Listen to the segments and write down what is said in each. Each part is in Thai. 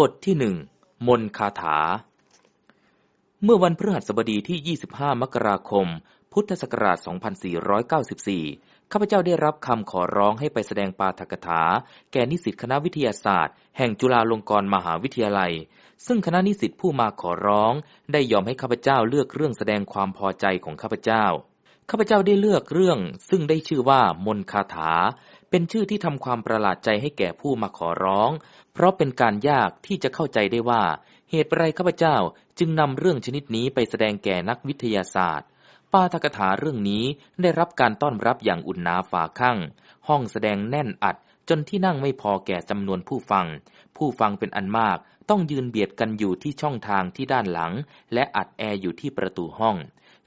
บทที่หนึ่งมนคาถา เมื่อวันพฤหัสบดีที่ 25 มกราคม พุทธศักราช 2494 ข้าพเจ้าได้รับคำขอร้องให้ไปแสดงปาฐกถา แก่นิสิตคณะวิทยาศาสตร์ แห่งจุฬาลงกรณ์มหาวิทยาลัย ซึ่งคณะนิสิตผู้มาขอร้อง ได้ยอมให้ข้าพเจ้าเลือกเรื่องแสดงความพอใจของข้าพเจ้า ข้าพเจ้าได้เลือกเรื่อง ซึ่งได้ชื่อว่ามนคาถา เป็นชื่อที่ทำความประหลาดใจให้แก่ผู้มาขอร้อง เพราะเป็นการยากที่จะเข้าใจได้ว่า เหตุไรข้าพเจ้าจึงนำเรื่องชนิดนี้ไปแสดงแก่นักวิทยาศาสตร์ปาทกถาเรื่องนี้ได้รับการต้อนรับอย่างอุ่นหนาฝาข้างห้องแสดงแน่นอัดจนที่นั่งไม่พอแก่จำนวนผู้ฟัง ผู้ฟังเป็นอันมาก ต้องยืนเบียดกันอยู่ที่ช่องทางที่ด้านหลัง และอัดแอร์อยู่ที่ประตูห้อง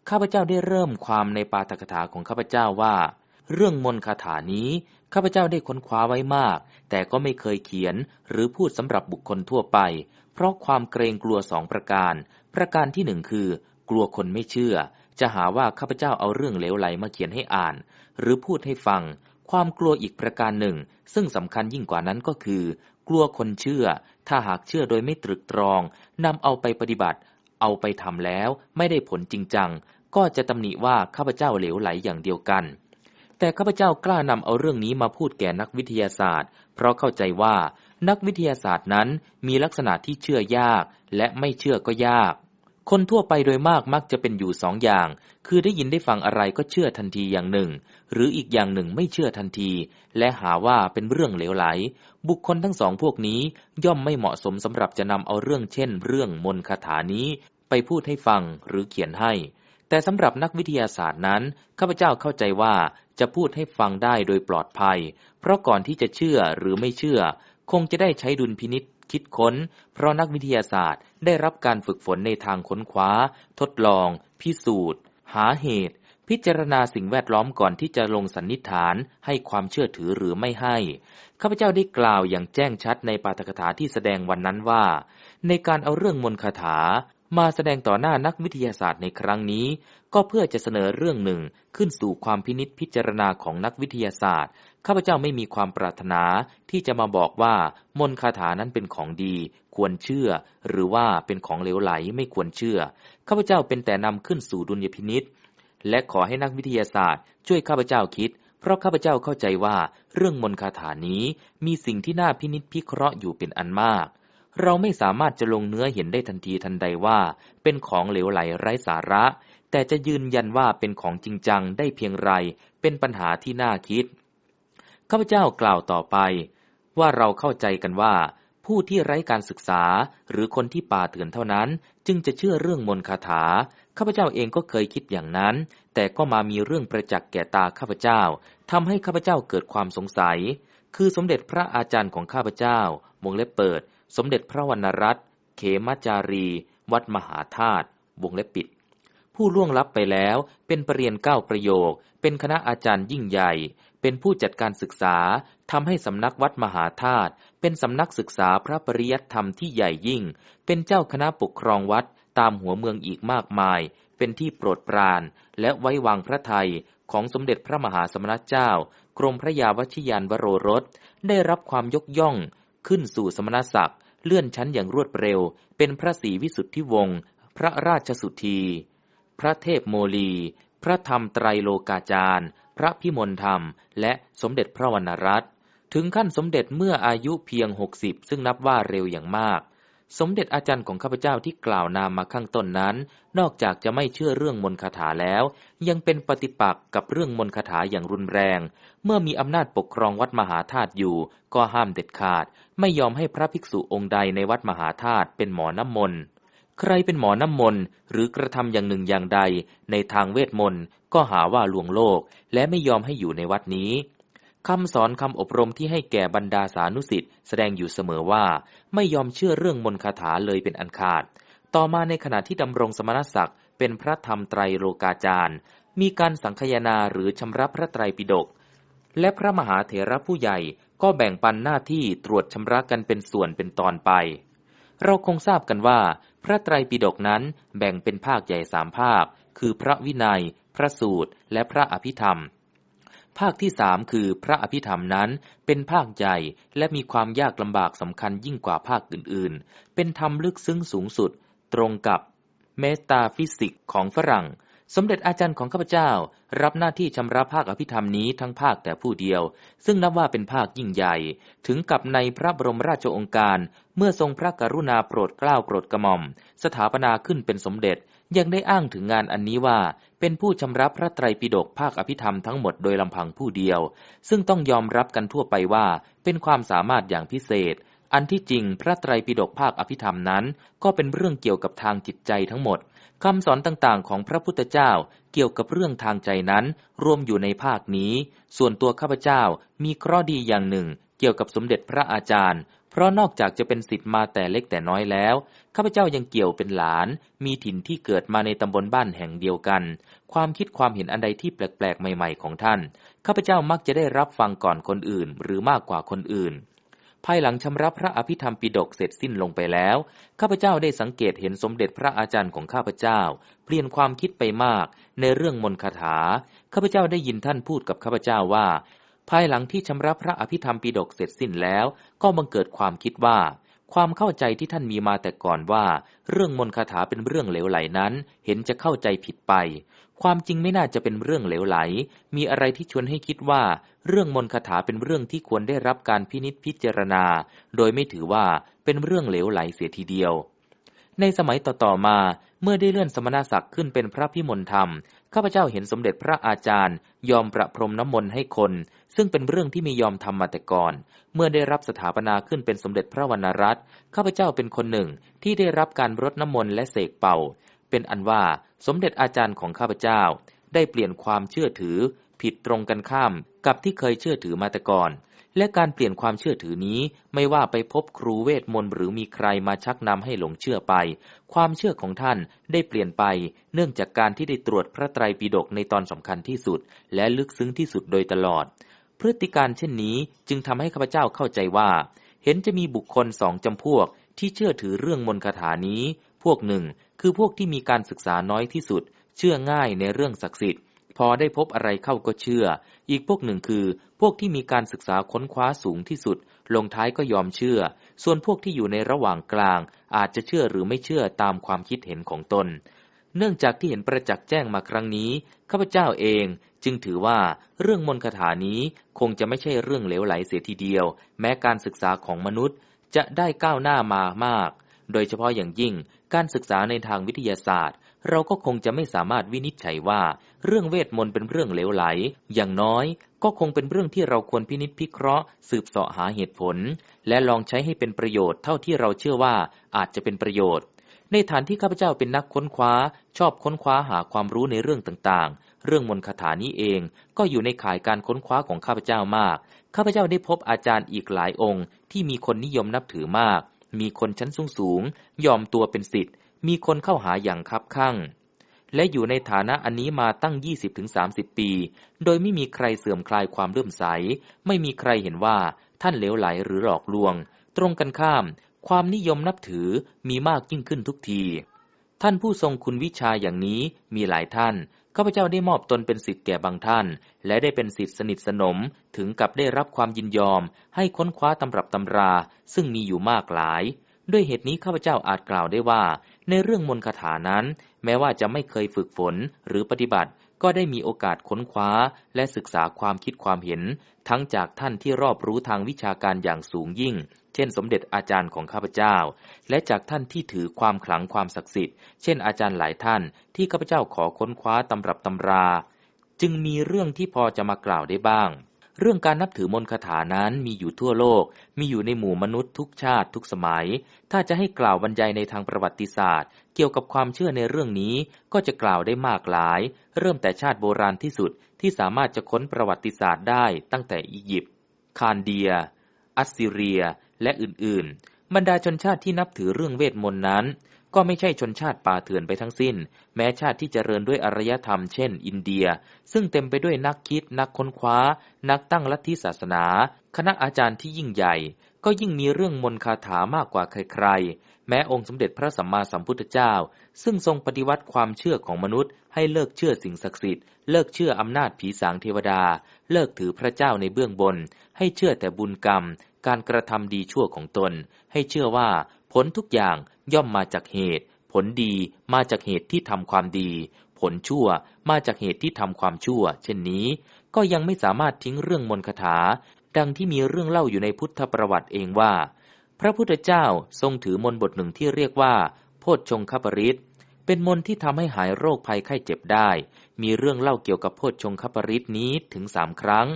ข้าพเจ้าได้เริ่มความในปาทกถาของข้าพเจ้าว่า เรื่องมนคาถานี้ข้าพเจ้าได้ค้นคว้าไว้มาก แต่ก็ไม่เคยเขียนหรือพูดสำหรับบุคคลทั่วไป เพราะความเกรงกลัวสองประการ ประการที่หนึ่งคือ กลัวคนไม่เชื่อ จะหาว่าข้าพเจ้าเอาเรื่องเลวไหลมาเขียนให้อ่าน หรือพูดให้ฟัง ความกลัวอีกประการหนึ่ง ซึ่งสำคัญยิ่งกว่านั้นก็คือ กลัวคนเชื่อ ถ้าหากเชื่อโดยไม่ตรึกตรองนำเอาไปปฏิบัติ เอาไปทำแล้วไม่ได้ผลจริงจัง ก็จะตำหนิว่าข้าพเจ้าเหลวไหลอย่างเดียวกัน แต่ข้าพเจ้ากล้านำเอาเรื่องนี้มาพูดแก่นักวิทยาศาสตร์ เพราะเข้าใจว่านักวิทยาศาสตร์นั้นมีลักษณะที่เชื่อยาก และไม่เชื่อก็ยาก คนทั่วไปโดยมากมักจะเป็นอยู่สองอย่าง คือได้ยินได้ฟังอะไรก็เชื่อทันทีอย่างหนึ่ง หรืออีกอย่างหนึ่งไม่เชื่อทันที และหาว่าเป็นเรื่องเหลวไหล บุคคลทั้งสองพวกนี้ย่อมไม่เหมาะสมสำหรับจะนำเอาเรื่องเช่น เรื่องมนคาถานี้ ไปพูดให้ฟังหรือเขียนให้ แต่สำหรับนักวิทยาศาสตร์นั้นข้าพเจ้าเข้าใจว่าจะพูดให้ฟังได้โดยปลอดภัย เพราะก่อนที่จะเชื่อหรือไม่เชื่อ คงจะได้ใช้ดุลพินิษคิดค้น เพราะนักวิทยาศาสตร์ ได้รับการฝึกฝนในทางค้นคว้า ทดลอง พิสูจน์ หาเหตุ พิจารณาสิ่งแวดล้อมก่อนที่จะลงสันนิษฐาน ให้ความเชื่อถือหรือไม่ให้ ข้าพเจ้าได้กล่าวอย่างแจ้งชัดในปาฐกถาที่แสดงวันนั้นว่า ในการเอาเรื่องมนคาถา มาแสดงต่อหน้านักวิทยาศาสตร์ในครั้งนี้ ก็เพื่อจะเสนอเรื่องหนึ่งขึ้นสู่ความพินิษพิจารณาของนักวิทยาศาสตร์ข้าพเจ้าไม่มีความปรารถนาที่จะมาบอกว่ามนคาถานั้นเป็นของดี ควรเชื่อ หรือว่าเป็นของเหลวไหลไม่ควรเชื่อ ข้าพเจ้าเป็นแต่นำขึ้นสู่ดุลยพินิษและขอให้นักวิทยาศาสตร์ ช่วยข้าพเจ้าคิด เพราะข้าพเจ้าเข้าใจว่าเรื่องมนคาถานี้มีสิ่งที่น่าพินิษพิเคราะห์อยู่เป็นอันมาก เราไม่สามารถจะลงเนื้อเห็นได้ทันทีทันใดว่า เป็นของเหลวไหลไร้สาระ แต่จะยืนยันว่าเป็นของจริงจังได้เพียงไร เป็นปัญหาที่น่าคิด ข้าพเจ้ากล่าวต่อไป ว่าเราเข้าใจกันว่า ผู้ที่ไร้การศึกษาหรือคนที่ป่าเถื่อนเท่านั้น จึงจะเชื่อเรื่องมนต์คาถา ข้าพเจ้าเองก็เคยคิดอย่างนั้น แต่ก็มามีเรื่องประจักษ์แก่ตาข้าพเจ้าทำให้ข้าพเจ้าเกิดความสงสัย คือสมเด็จพระอาจารย์ของข้าพเจ้าวงเล็บเปิด สมเด็จพระวรรณรัตน์เขมจารี วัดมหาธาตุวงเล็บปิด ผู้ล่วงลับไปแล้วเป็นปรริญญาเก้าประโยค เป็นคณะอาจารย์ยิ่งใหญ่เป็นผู้จัดการศึกษาทำให้สำนักวัดมหาธาตุ เป็นสำนักศึกษาพระปริยัติธรรมที่ใหญ่ยิ่ง เป็นเจ้าคณะปกครองวัดตามหัวเมืองอีกมากมาย เป็นที่โปรดปราน และไว้วางพระทัยของสมเด็จพระมหาสมณเจ้า กรมพระยาวชิยานวโรรส ได้รับความยกย่อง ขึ้นสู่สมณศักดิ์เลื่อนชั้นอย่างรวดเร็ว เป็นพระศรีวิสุทธิวงศ์พระราชสุธี พระเทพโมลี พระธรรมไตรโลกาจารย์ พระพิมลธรรม และสมเด็จพระวรรณรัตน์ ถึงขั้นสมเด็จเมื่ออายุเพียงหกสิบซึ่งนับว่าเร็วอย่างมาก สมเด็จอาจารย์ของข้าพเจ้าที่กล่าวนามมาข้างต้นนั้น นอกจากจะไม่เชื่อเรื่องมนคาถาแล้ว ยังเป็นปฏิปักษ์กับเรื่องมนคาถาอย่างรุนแรง เมื่อมีอำนาจปกครองวัดมหาธาตุอยู่ ก็ห้ามเด็ดขาด ไม่ยอมให้พระภิกษุองค์ใดในวัดมหาธาตุเป็นหมอน้ำมนต์ใครเป็นหมอน้ำมนต์หรือกระทำอย่างหนึ่งอย่างใด ในทางเวทมนต์ก็หาว่าลวงโลก และไม่ยอมให้อยู่ในวัดนี้ คำสอนคำอบรมที่ให้แก่บรรดาสานุสิทธิ์แสดงอยู่เสมอว่าไม่ยอมเชื่อเรื่องมนคาถาเลยเป็นอันขาด ต่อมาในขณะที่ดำรงสมณศักดิ์เป็นพระธรรมไตรโลกาจารย์ มีการสังคยนาหรือชำระพระไตรปิฎกและพระมหาเถระผู้ใหญ่ก็แบ่งปันหน้าที่ตรวจชำระกันเป็นส่วนเป็นตอนไป เราคงทราบกันว่า พระไตรปิฎกนั้นแบ่งเป็นภาคใหญ่สามภาค คือพระวินัย พระสูตร และพระอภิธรรม ภาคที่สามคือพระอภิธรรมนั้นเป็นภาคใหญ่และมีความยากลำบากสำคัญยิ่งกว่าภาคอื่นๆ เป็นธรรมลึกซึ้งสูงสุด ตรงกับเมตาฟิสิกของฝรั่ง สมเด็จอาจารย์ของข้าพเจ้า รับหน้าที่ชำระภาคอภิธรรมนี้ทั้งภาคแต่ผู้เดียว ซึ่งนับว่าเป็นภาคยิ่งใหญ่ ถึงกับในพระบรมราชโองการ เมื่อทรงพระกรุณาโปรดเกล้าโปรดกระหม่อม สถาปนาขึ้นเป็นสมเด็จ ยังได้อ้างถึงงานอันนี้ว่า เป็นผู้ชำระพระไตรปิฎกภาคอภิธรรมทั้งหมดโดยลำพังผู้เดียว ซึ่งต้องยอมรับกันทั่วไปว่า เป็นความสามารถอย่างพิเศษ อันที่จริงพระไตรปิฎกภาคอภิธรรมนั้น ก็เป็นเรื่องเกี่ยวกับทางจิตใจทั้งหมดคำสอนต่างๆ ของพระพุทธเจ้าเกี่ยวกับเรื่องทางใจนั้น รวมอยู่ในภาคนี้ ส่วนตัวข้าพเจ้ามีเคราะห์ดีอย่างหนึ่ง เกี่ยวกับสมเด็จพระอาจารย์ เพราะนอกจากจะเป็นสิทธิ์มาแต่เล็กแต่น้อยแล้ว ข้าพเจ้ายังเกี่ยวเป็นหลาน มีถิ่นที่เกิดมาในตำบลบ้านแห่งเดียวกัน ความคิดความเห็นอันใดที่แปลกๆ ใหม่ๆ ของท่าน ข้าพเจ้ามักจะได้รับฟังก่อนคนอื่น หรือมากกว่าคนอื่น ภายหลังชำระพระอภิธรรมปิฎกเสร็จสิ้นลงไปแล้ว ข้าพเจ้าได้สังเกตเห็นสมเด็จพระอาจารย์ของข้าพเจ้า เปลี่ยนความคิดไปมากในเรื่องมนต์คาถา ข้าพเจ้าได้ยินท่านพูดกับข้าพเจ้าว่า ภายหลังที่ชำระพระอภิธรรมปิฎกเสร็จสิ้นแล้ว ก็บังเกิดความคิดว่า ความเข้าใจที่ท่านมีมาแต่ก่อนว่า เรื่องมนต์คาถาเป็นเรื่องเหลวไหลนั้น เห็นจะเข้าใจผิดไป ความจริงไม่น่าจะเป็นเรื่องเหลวไหล มีอะไรที่ชวนให้คิดว่า เรื่องมนต์คาถาเป็นเรื่องที่ควรได้รับการพินิษพิจารณา โดยไม่ถือว่าเป็นเรื่องเหลวไหลเสียทีเดียว ในสมัยต่อๆมาเมื่อได้เลื่อนสมณศักดิ์ขึ้นเป็นพระพิมลธรรม ข้าพเจ้าเห็นสมเด็จพระอาจารย์ ยอมประพรมน้ำมนต์ให้คน ซึ่งเป็นเรื่องที่ม่ยอมทำมาแต่ก่อน เมื่อได้รับสถาปนาขึ้นเป็นสมเด็จพระวรรณรัตน์ข้าพเจ้าเป็นคนหนึ่งที่ได้รับการรดน้ำมนต์และเสกเป่า เป็นอันว่าสมเด็จอาจารย์ของข้าพเจ้า ได้เปลี่ยนความเชื่อถือ ผิดตรงกันข้ามกับที่เคยเชื่อถือมาแต่ก่อน และการเปลี่ยนความเชื่อถือนี้ไม่ว่าไปพบครูเวทมนต์หรือมีใครมาชักนำให้หลงเชื่อไป ความเชื่อของท่านได้เปลี่ยนไป เนื่องจากการที่ได้ตรวจพระไตรปิฎกในตอนสำคัญที่สุด และลึกซึ้งที่สุดโดยตลอด พฤติการเช่นนี้จึงทำให้ข้าพเจ้าเข้าใจว่า เห็นจะมีบุคคลสองจำพวกที่เชื่อถือเรื่องมนต์คาถานี้ พวกหนึ่งคือพวกที่มีการศึกษาน้อยที่สุด เชื่อง่ายในเรื่องศักดิ์สิทธิ์ พอได้พบอะไรเข้าก็เชื่อ อีกพวกหนึ่งคือพวกที่มีการศึกษาค้นคว้าสูงที่สุด ลงท้ายก็ยอมเชื่อ ส่วนพวกที่อยู่ในระหว่างกลาง อาจจะเชื่อหรือไม่เชื่อตามความคิดเห็นของตน เนื่องจากที่เห็นประจักษ์แจ้งมาครั้งนี้ข้าพเจ้าเอง จึงถือว่าเรื่องมนต์คาถานี้คงจะไม่ใช่เรื่องเหลวไหลเสียทีเดียว แม้การศึกษาของมนุษย์จะได้ก้าวหน้ามามาก โดยเฉพาะอย่างยิ่งการศึกษาในทางวิทยาศาสตร์ เราก็คงจะไม่สามารถวินิจฉัยว่า เรื่องเวทมนต์เป็นเรื่องเหลวไหล อย่างน้อยก็คงเป็นเรื่องที่เราควรพินิจพิเคราะห์ สืบเสาะหาเหตุผล และลองใช้ให้เป็นประโยชน์เท่าที่เราเชื่อว่าอาจจะเป็นประโยชน์ในฐานที่ข้าพเจ้าเป็นนักค้นคว้า ชอบค้นคว้าหาความรู้ในเรื่องต่างๆ เรื่องมนต์คาถานี้เองก็อยู่ในข่ายการค้นคว้าของข้าพเจ้ามาก ข้าพเจ้าได้พบอาจารย์อีกหลายองค์ ที่มีคนนิยมนับถือมาก มีคนชั้นสูงสูงยอมตัวเป็นสิทธิ์ มีคนเข้าหาอย่างคับคั่ง และอยู่ในฐานะอันนี้มาตั้ง 20-30 ปี โดยไม่มีใครเสื่อมคลายความเลื่อมใส ไม่มีใครเห็นว่าท่านเลวไหลหรือหลอกลวง ตรงกันข้าม ความนิยมนับถือมีมากยิ่งขึ้นทุกที ท่านผู้ทรงคุณวิชาอย่างนี้มีหลายท่าน ข้าพเจ้าได้มอบตนเป็นสิทธิ์แก่บางท่าน และได้เป็นสิทธิ์สนิทสนมถึงกับได้รับความยินยอม ให้ค้นคว้าตำรับตำรา ซึ่งมีอยู่มากหลาย ด้วยเหตุนี้ข้าพเจ้าอาจกล่าวได้ว่า ในเรื่องมนต์คาถานั้น แม้ว่าจะไม่เคยฝึกฝนหรือปฏิบัติ ก็ได้มีโอกาสค้นคว้า และศึกษาความคิดความเห็น ทั้งจากท่านที่รอบรู้ทางวิชาการอย่างสูงยิ่ง เช่น สมเด็จอาจารย์ของข้าพเจ้า และจากท่านที่ถือความขลังความศักดิ์สิทธิ์ เช่นอาจารย์หลายท่านที่ข้าพเจ้าขอค้นคว้าตำรับตำรา จึงมีเรื่องที่พอจะมากล่าวได้บ้าง เรื่องการนับถือมนต์คาถานั้นมีอยู่ทั่วโลก มีอยู่ในหมู่มนุษย์ทุกชาติทุกสมัย ถ้าจะให้กล่าวบรรยายในทางประวัติศาสตร์ เกี่ยวกับความเชื่อในเรื่องนี้ก็จะกล่าวได้มากหลาย เริ่มแต่ชาติโบราณที่สุดที่สามารถจะค้นประวัติศาสตร์ได้ตั้งแต่อียิปต์คานเดีย อัสซีเรีย และอื่นๆ บรรดาชนชาติที่นับถือเรื่องเวทมนต์นั้น ก็ไม่ใช่ชนชาติป่าเถื่อนไปทั้งสิ้น แม้ชาติที่เจริญด้วยอารยธรรมเช่น อินเดีย ซึ่งเต็มไปด้วยนักคิด นักค้นคว้า นักตั้งลัทธิศาสนา คณะอาจารย์ที่ยิ่งใหญ่ ก็ยิ่งมีเรื่องมนคาถามากกว่าใครๆ แม้องค์สมเด็จพระสัมมาสัมพุทธเจ้า ซึ่งทรงปฏิวัติความเชื่อของมนุษย์ ให้เลิกเชื่อสิ่งศักดิ์สิทธิ์ เลิกเชื่ออำนาจผีสางเทวดา เลิกถือพระเจ้าในเบื้องบน ให้เชื่อแต่บุญกรรม การกระทำดีชั่วของตน ให้เชื่อว่าผลทุกอย่างย่อมมาจากเหตุ ผลดีมาจากเหตุที่ทำความดี ผลชั่วมาจากเหตุที่ทำความชั่ว เช่นนี้ ก็ยังไม่สามารถทิ้งเรื่องมนคาถา ดังที่มีเรื่องเล่าอยู่ในพุทธประวัติเองว่า พระพุทธเจ้าทรงถือมนบทหนึ่งที่เรียกว่า โพชฌงคปริตเป็นมนที่ทำให้หายโรคภัยไข้เจ็บได้ มีเรื่องเล่าเกี่ยวกับโพชฌงคปริตนี้ถึงสามครั้ง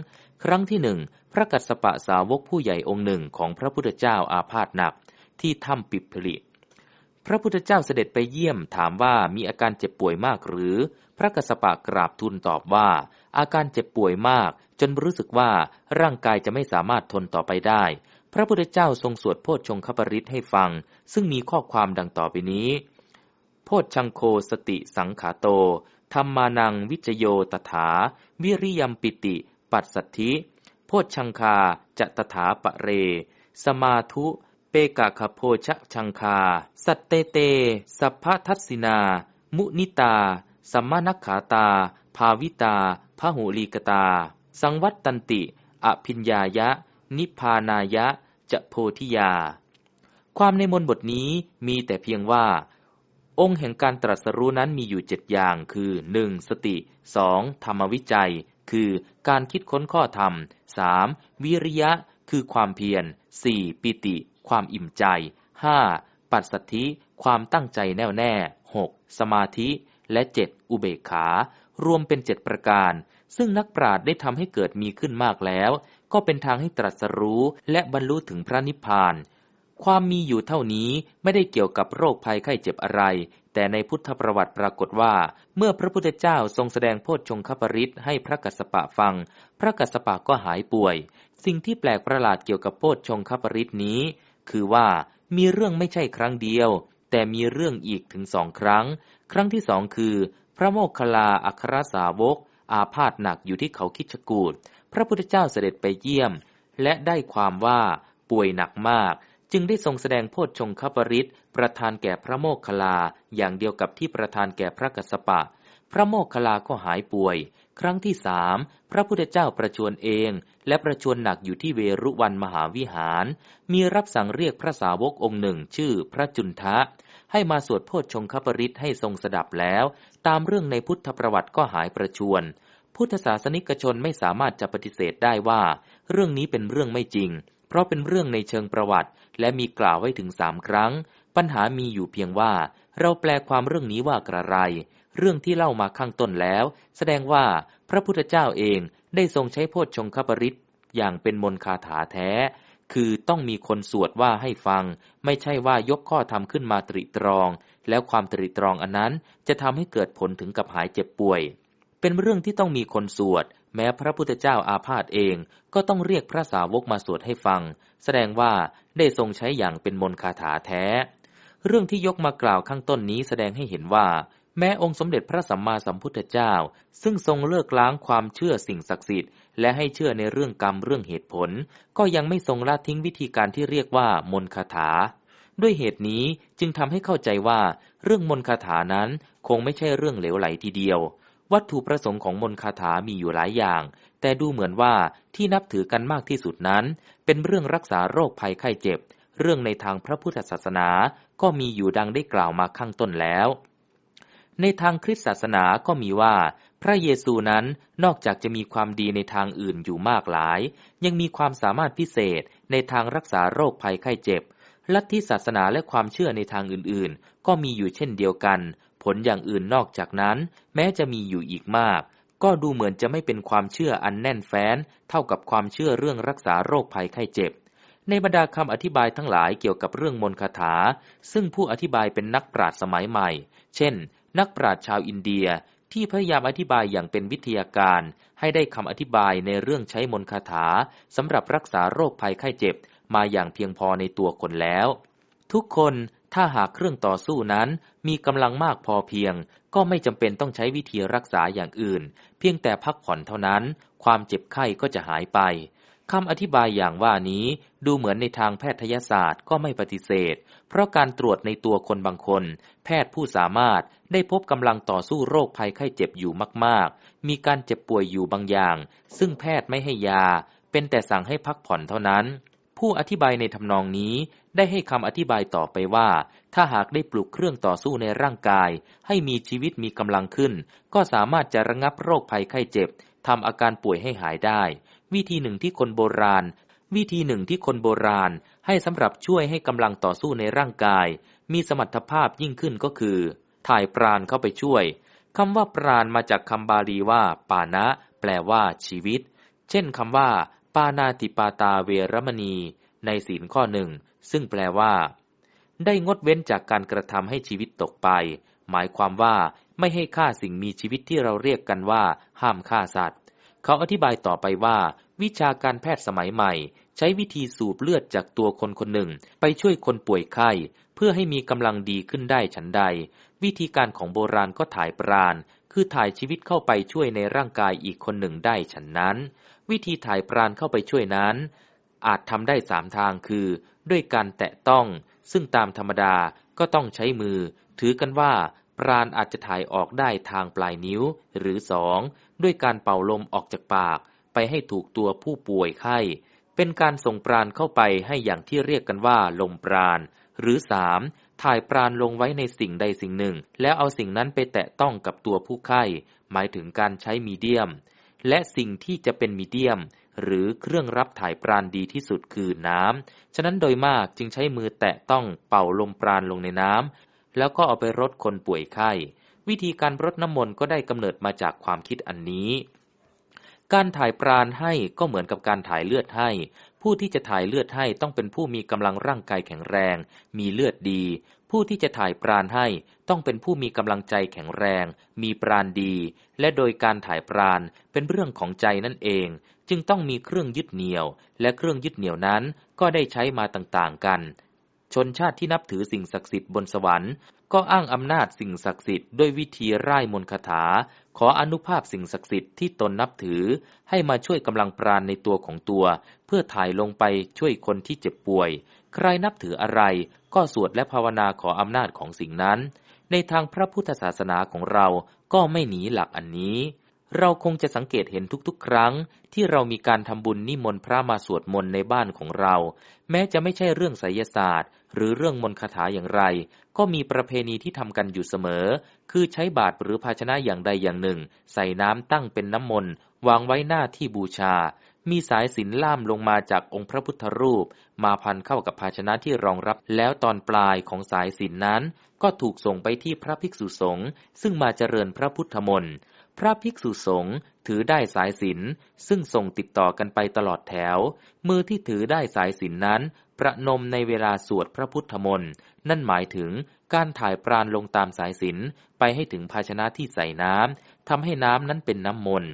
ครั้งที่หนึ่งพระกัสสปะสาวกผู้ใหญ่องค์หนึ่งของพระพุทธเจ้าอาพาธหนักที่ถ้ำปิดผลิพระพุทธเจ้าเสด็จไปเยี่ยมถามว่ามีอาการเจ็บป่วยมากหรือ พระกัสปะกราบทูลตอบว่า อาการเจ็บป่วยมาก จนรู้สึกว่าร่างกายจะไม่สามารถทนต่อไปได้ พระพุทธเจ้าทรงสวดโพชฌงคปริตให้ฟัง ซึ่งมีข้อความดังต่อไปนี้ โพชชังโคสติสังขาโต ธรรมานังวิจโยตถา วิริยมปิติ ปัสสัทธิ โพชชังคาจะตถาปะเร สมาทุเปกะขโพชะชังคา สัตเตเต สัพพทัศินา มุนิตา สัมมานักขาตา ภาวิตาพหูลีกตา สังวัตตันติ อภิญญายะ นิพานายะ จะโพธิยา ความในมนบทนี้มีแต่เพียงว่า องค์แห่งการตรัสรู้นั้นมีอยู่เจ็ดอย่างคือ 1. สติ 2. ธรรมวิจัย คือการคิดค้นข้อธรรม 3. วิริยะ คือความเพียร 4. ปิติ ความอิ่มใจ 5. ปัสสัทธิความตั้งใจแน่วแน่ 6. สมาธิและ 7. อุเบกขา รวมเป็นเจ็ดประการ ซึ่งนักปราชญ์ได้ทำให้เกิดมีขึ้นมากแล้ว ก็เป็นทางให้ตรัสรู้และบรรลุถึงพระนิพพาน ความมีอยู่เท่านี้ไม่ได้เกี่ยวกับโรคภัยไข้เจ็บอะไร แต่ในพุทธประวัติปรากฏว่า เมื่อพระพุทธเจ้าทรงแสดงโพชฌงคปริตให้พระกัสสปะฟัง พระกัสสปะก็หายป่วย สิ่งที่แปลกประหลาดเกี่ยวกับโพชฌงคปริตนี้ คือว่ามีเรื่องไม่ใช่ครั้งเดียว แต่มีเรื่องอีกถึงสองครั้ง ครั้งที่สองคือ พระโมคคัลลาอัครสาวกอาพาธหนักอยู่ที่เขาคิดชกูด พระพุทธเจ้าเสด็จไปเยี่ยม และได้ความว่าป่วยหนักมาก จึงได้ทรงแสดงโพชฌงคปริตประทานแก่พระโมคคัลลาอย่างเดียวกับที่ประทานแก่พระกัสสปะ พระโมคคัลลาก็หายป่วย ครั้งที่สามพระพุทธเจ้าประชวรเอง และประชวรหนักอยู่ที่เวรุวันมหาวิหาร มีรับสั่งเรียกพระสาวกองค์หนึ่งชื่อพระจุนทะ ให้มาสวดโพชฌงคปริตให้ทรงสดับแล้ว ตามเรื่องในพุทธประวัติก็หายประชวร พุทธศาสนิกชนไม่สามารถจะปฏิเสธได้ว่า เรื่องนี้เป็นเรื่องไม่จริง เพราะเป็นเรื่องในเชิงประวัติ และมีกล่าวไว้ถึงสามครั้ง ปัญหามีอยู่เพียงว่า เราแปลความเรื่องนี้ว่ากระไร เรื่องที่เล่ามาข้างต้นแล้ว แสดงว่าพระพุทธเจ้าเองได้ทรงใช้โพชฌงคปริตอย่างเป็นมนคาถาแท้ คือต้องมีคนสวดว่าให้ฟัง ไม่ใช่ว่ายกข้อธรรมขึ้นมาตริตรอง แล้วความตริตรองอันนั้นจะทำให้เกิดผลถึงกับหายเจ็บป่วย เป็นเรื่องที่ต้องมีคนสวด แม้พระพุทธเจ้าอาพาธเองก็ต้องเรียกพระสาวกมาสวดให้ฟัง แสดงว่าได้ทรงใช้อย่างเป็นมนคาถาแท้ เรื่องที่ยกมากล่าวข้างต้นนี้แสดงให้เห็นว่า แม้องค์สมเด็จพระสัมมาสัมพุทธเจ้า ซึ่งทรงเลิกล้างความเชื่อสิ่งศักดิ์สิทธิ์และให้เชื่อในเรื่องกรรมเรื่องเหตุผล ก็ยังไม่ทรงละทิ้งวิธีการที่เรียกว่ามนคาถาด้วยเหตุนี้จึงทำให้เข้าใจว่าเรื่องมนคาถานั้นคงไม่ใช่เรื่องเหลวไหลทีเดียว วัตถุประสงค์ของมนคาถามีอยู่หลายอย่าง แต่ดูเหมือนว่าที่นับถือกันมากที่สุดนั้น เป็นเรื่องรักษาโรคภัยไข้เจ็บ เรื่องในทางพระพุทธศาสนาก็มีอยู่ดังได้กล่าวมาข้างต้นแล้ว ในทางคริสตศาสนาก็มีว่า พระเยซูนั้นนอกจากจะมีความดีในทางอื่นอยู่มากหลาย ยังมีความสามารถพิเศษในทางรักษาโรคภัยไข้เจ็บลัทธิศาสนาและความเชื่อในทางอื่นๆ ก็มีอยู่เช่นเดียวกัน ผลอย่างอื่นนอกจากนั้น แม้จะมีอยู่อีกมาก ก็ดูเหมือนจะไม่เป็นความเชื่ออันแน่นแฟ้น เท่ากับความเชื่อเรื่องรักษาโรคภัยไข้เจ็บ ในบรรดาคำอธิบายทั้งหลายเกี่ยวกับเรื่องมนคาถา ซึ่งผู้อธิบายเป็นนักปราชญ์สมัยใหม่ เช่น นักปราชญ์ชาวอินเดียที่พยายามอธิบายอย่างเป็นวิทยาการ ให้ได้คำอธิบายในเรื่องใช้มนคาถาสำหรับรักษาโรคภัยไข้เจ็บ มาอย่างเพียงพอในตัวคนแล้ว ทุกคนถ้าหากเครื่องต่อสู้นั้นมีกำลังมากพอเพียง ก็ไม่จำเป็นต้องใช้วิธีรักษาอย่างอื่น เพียงแต่พักผ่อนเท่านั้น ความเจ็บไข้ก็จะหายไปคำอธิบายอย่างว่านี้ดูเหมือนในทางแพทยศาสตร์ก็ไม่ปฏิเสธ เพราะการตรวจในตัวคนบางคน แพทย์ผู้สามารถได้พบกำลังต่อสู้โรคภัยไข้เจ็บอยู่มาก ๆ มีการเจ็บป่วยอยู่บางอย่าง ซึ่งแพทย์ไม่ให้ยา เป็นแต่สั่งให้พักผ่อนเท่านั้น ผู้อธิบายในทำนองนี้ได้ให้คำอธิบายต่อไปว่า ถ้าหากได้ปลุกเครื่องต่อสู้ในร่างกาย ให้มีชีวิตมีกำลังขึ้น ก็สามารถจะระงับโรคภัยไข้เจ็บทำอาการป่วยให้หายได้ วิธีหนึ่งที่คนโบราณ วิธีหนึ่งที่คนโบราณ ให้สำหรับช่วยให้กำลังต่อสู้ในร่างกาย มีสมรรถภาพยิ่งขึ้นก็คือ ถ่ายปราณเข้าไปช่วยคำว่าปราณมาจากคำบาลีว่าปานะ แปลว่าชีวิต เช่นคำว่า ปานาติปาตาเวรมณีในศีลข้อหนึ่ง ซึ่งแปลว่า ได้งดเว้นจากการกระทำให้ชีวิตตกไป หมายความว่าไม่ให้ฆ่าสิ่งมีชีวิตที่เราเรียกกันว่า ห้ามฆ่าสัตว์ เขาอธิบายต่อไปว่า วิชาการแพทย์สมัยใหม่ ใช้วิธีสูบเลือดจากตัวคนคนหนึ่ง ไปช่วยคนป่วยไข้ เพื่อให้มีกำลังดีขึ้นได้ฉันใด วิธีการของโบราณก็ถ่ายปราณคือถ่ายชีวิตเข้าไปช่วยในร่างกายอีกคนหนึ่งได้ฉันนั้น วิธีถ่ายปราณเข้าไปช่วยนั้น อาจทำได้สามทางคือ ด้วยการแตะต้อง ซึ่งตามธรรมดาก็ต้องใช้มือ ถือกันว่าปราณอาจจะถ่ายออกได้ทางปลายนิ้ว หรือสองด้วยการเป่าลมออกจากปาก ไปให้ถูกตัวผู้ป่วยไข้ เป็นการส่งปราณเข้าไปให้อย่างที่เรียกกันว่าลมปราณ หรือสามถ่ายปราณลงไว้ในสิ่งใดสิ่งหนึ่ง แล้วเอาสิ่งนั้นไปแตะต้องกับตัวผู้ไข้ หมายถึงการใช้มีเดียม และสิ่งที่จะเป็นมีเดียม หรือเครื่องรับถ่ายปราณดีที่สุดคือน้ำ ฉะนั้นโดยมากจึงใช้มือแตะต้องเป่าลมปราณลงในน้ำ แล้วก็เอาไปรดคนป่วยไข้ วิธีการรดน้ำมนต์ก็ได้กำเนิดมาจากความคิดอันนี้ การถ่ายปราณให้ก็เหมือนกับการถ่ายเลือดให้ ผู้ที่จะถ่ายเลือดให้ต้องเป็นผู้มีกำลังร่างกายแข็งแรง มีเลือดดี ผู้ที่จะถ่ายปราณให้ต้องเป็นผู้มีกำลังใจแข็งแรง มีปราณดี และโดยการถ่ายปราณเป็นเรื่องของใจนั่นเอง จึงต้องมีเครื่องยึดเหนี่ยว และเครื่องยึดเหนี่ยวนั้นก็ได้ใช้มาต่างๆกัน ชนชาติที่นับถือสิ่งศักดิ์สิทธิ์บนสวรรค์ ก็อ้างอำนาจสิ่งศักดิ์สิทธิ์ด้วยวิธีร่ายมนต์คาถา ขออนุภาพสิ่งศักดิ์สิทธิ์ที่ตนนับถือ ให้มาช่วยกำลังปราณในตัวของตัว เพื่อถ่ายลงไปช่วยคนที่เจ็บป่วย ใครนับถืออะไรก็สวดและภาวนาขออำนาจของสิ่งนั้น ในทางพระพุทธศาสนาของเราก็ไม่หนีหลักอันนี้ เราคงจะสังเกตเห็นทุกๆ ครั้ง ที่เรามีการทำบุญนิมนต์พระมาสวดมนต์ในบ้านของเรา แม้จะไม่ใช่เรื่องไสยศาสตร์ หรือเรื่องมนต์คาถาอย่างไร ก็มีประเพณีที่ทำกันอยู่เสมอ คือใช้บาตรหรือภาชนะอย่างใดอย่างหนึ่ง ใส่น้ำตั้งเป็นน้ำมนต์วางไว้หน้าที่บูชา มีสายสินล่ามลงมาจากองค์พระพุทธรูป มาพันเข้ากับภาชนะที่รองรับ แล้วตอนปลายของสายสินนั้น ก็ถูกส่งไปที่พระภิกษุสงฆ์ซึ่งมาเจริญพระพุทธมนต์พระภิกษุสงฆ์ถือได้สายสินซึ่งส่งติดต่อกันไปตลอดแถว มือที่ถือได้สายสินนั้น ประนมในเวลาสวดพระพุทธมนต์นั่นหมายถึงการถ่ายปราณลงตามสายสินไปให้ถึงภาชนะที่ใส่น้ำทำให้น้ำนั้นเป็นน้ำมนต์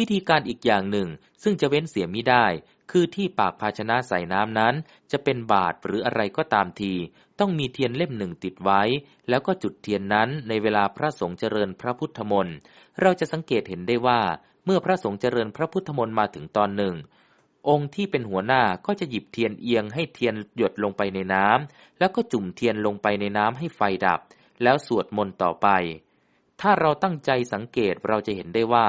วิธีการอีกอย่างหนึ่ง ซึ่งจะเว้นเสียมิได้ คือที่ปากภาชนะใส่น้ำนั้น จะเป็นบาทหรืออะไรก็ตามที ต้องมีเทียนเล่มหนึ่งติดไว้ แล้วก็จุดเทียนนั้นในเวลาพระสงฆ์เจริญพระพุทธมนต์เราจะสังเกตเห็นได้ว่า เมื่อพระสงฆ์เจริญพระพุทธมนต์มาถึงตอนหนึ่ง องค์ที่เป็นหัวหน้าก็จะหยิบเทียนเอียงให้เทียนหยดลงไปในน้ำแล้วก็จุ่มเทียนลงไปในน้ำให้ไฟดับ แล้วสวดมนต์ต่อไปถ้าเราตั้งใจสังเกตเราจะเห็นได้ว่า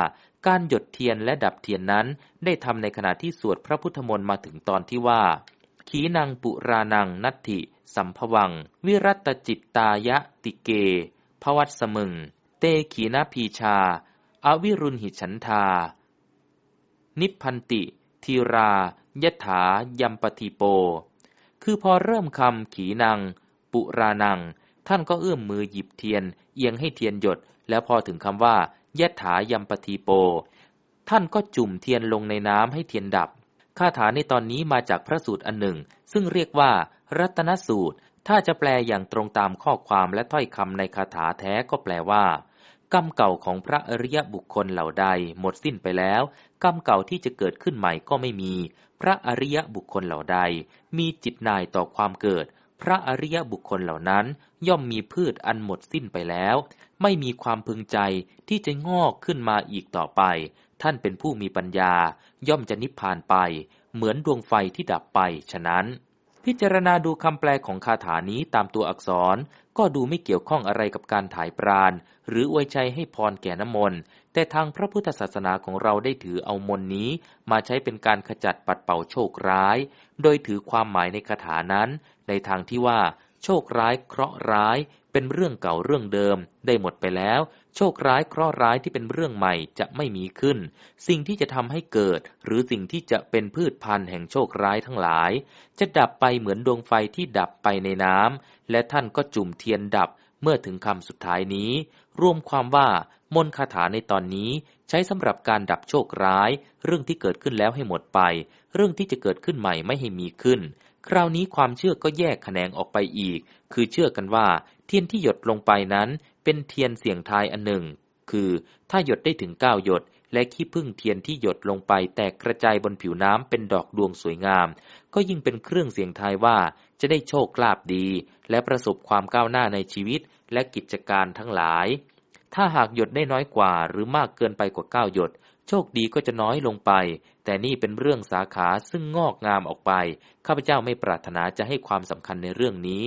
การหยดเทียนและดับเทียนนั้นได้ทำในขณะที่สวดพระพุทธมนต์มาถึงตอนที่ว่า ขีนังปุรานังนัตถิ สัมภวัง วิรัตจิตตายะติเก ภวัตสมึง เตขีนาพีชาอาวิรุณหิฉันทา นิพพันติ ทีรายถายัมปติโป คือพอเริ่มคำขีนัง ปุรานัง ท่านก็เอื้อมมือหยิบเทียน เอียงให้เทียนหยด แล้วพอถึงคำว่า ยถายัมปทีโป ท่านก็จุ่มเทียนลงในน้ำให้เทียนดับ คาถาในตอนนี้มาจากพระสูตรอันหนึ่ง ซึ่งเรียกว่า รัตนสูตร ถ้าจะแปลอย่างตรงตามข้อความและถ้อยคำในคาถาแท้ก็แปลว่ากรรมเก่าของพระอริยบุคคลเหล่าใด หมดสิ้นไปแล้ว กรรมเก่าที่จะเกิดขึ้นใหม่ก็ไม่มี พระอริยบุคคลเหล่าใด มีจิตนายต่อความเกิด พระอริยบุคคลเหล่านั้น ย่อมมีพืชอันหมดสิ้นไปแล้ว ไม่มีความพึงใจที่จะงอกขึ้นมาอีกต่อไป ท่านเป็นผู้มีปัญญา ย่อมจะนิพพานไป เหมือนดวงไฟที่ดับไป ฉะนั้น พิจารณาดูคำแปลของคาถานี้ตามตัวอักษร ก็ดูไม่เกี่ยวข้องอะไรกับการถ่ายปราณ หรืออวยชัยให้พรแก่น้ำมนต์ แต่ทางพระพุทธศาสนาของเราได้ถือเอามนนี้ มาใช้เป็นการขจัดปัดเป่าโชคร้าย โดยถือความหมายในคาถานั้น ในทางที่ว่า โชคร้ายเคราะห์ร้าย เป็นเรื่องเก่าเรื่องเดิม ได้หมดไปแล้ว โชคร้ายเคราะห์ร้ายที่เป็นเรื่องใหม่จะไม่มีขึ้น สิ่งที่จะทำให้เกิด หรือสิ่งที่จะเป็นพืชพันธุ์แห่งโชคร้ายทั้งหลาย จะดับไปเหมือนดวงไฟที่ดับไปในน้ำและท่านก็จุ่มเทียนดับเมื่อถึงคำสุดท้ายนี้ รวมความว่ามนคาถาในตอนนี้ใช้สำหรับการดับโชคร้าย เรื่องที่เกิดขึ้นแล้วให้หมดไป เรื่องที่จะเกิดขึ้นใหม่ไม่ให้มีขึ้น คราวนี้ความเชื่อก็แยกแขนงออกไปอีก คือเชื่อกันว่า ทียนที่หยดลงไปนั้นเป็นเทียนเสียงทายอันหนึ่ง คือถ้าหยดได้ถึงเก้าหยด และขี้พึ่งเทียนที่หยดลงไปแตกกระจายบนผิวน้ำเป็นดอกดวงสวยงาม ก็ยิ่งเป็นเครื่องเสียงทายว่าจะได้โชคลาภดี และประสบความก้าวหน้าในชีวิตและกิจการทั้งหลาย ถ้าหากหยดได้น้อยกว่าหรือมากเกินไปกว่าเก้าหยด โชคดีก็จะน้อยลงไป แต่นี่เป็นเรื่องสาขาซึ่งงอกงามออกไป ข้าพเจ้าไม่ปรารถนาจะให้ความสำคัญในเรื่องนี้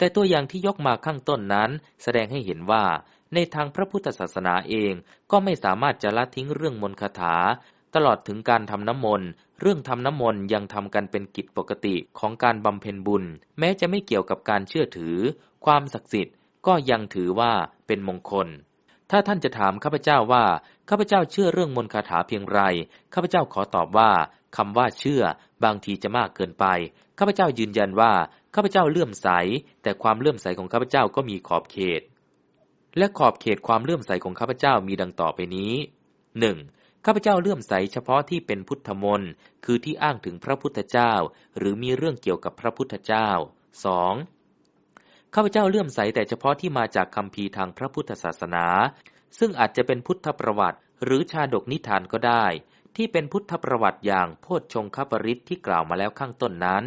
แต่ตัวอย่างที่ยกมาข้างต้นนั้น แสดงให้เห็นว่า ในทางพระพุทธศาสนาเองก็ไม่สามารถจะละทิ้งเรื่องมนต์คาถา ตลอดถึงการทำน้ำมนต์เรื่องทำน้ำมนต์ยังทำกันเป็นกิจปกติของการบำเพ็ญบุญ แม้จะไม่เกี่ยวกับการเชื่อถือ ความศักดิ์สิทธิ์ ก็ยังถือว่าเป็นมงคล ถ้าท่านจะถามข้าพเจ้าว่าข้าพเจ้าเชื่อเรื่องมนต์คาถาเพียงไรข้าพเจ้าขอตอบว่าคำว่าเชื่อ บางทีจะมากเกินไป ข้าพเจ้ายืนยันว่า ข้าพเจ้าเลื่อมใส แต่ความเลื่อมใสของข้าพเจ้าก็มีขอบเขต และขอบเขตความเลื่อมใสของข้าพเจ้ามีดังต่อไปนี้หนึ่งข้าพเจ้าเลื่อมใสเฉพาะที่เป็นพุทธมนต์คือที่อ้างถึงพระพุทธเจ้า หรือมีเรื่องเกี่ยวกับพระพุทธเจ้าสองข้าพเจ้าเลื่อมใสแต่เฉพาะที่มาจากคำพีทางพระพุทธศาสนา ซึ่งอาจจะเป็นพุทธประวัติ หรือชาดกนิทานก็ได้ ที่เป็นพุทธประวัติอย่างโพชฌงคปริตที่กล่าวมาแล้วข้างต้นนั้น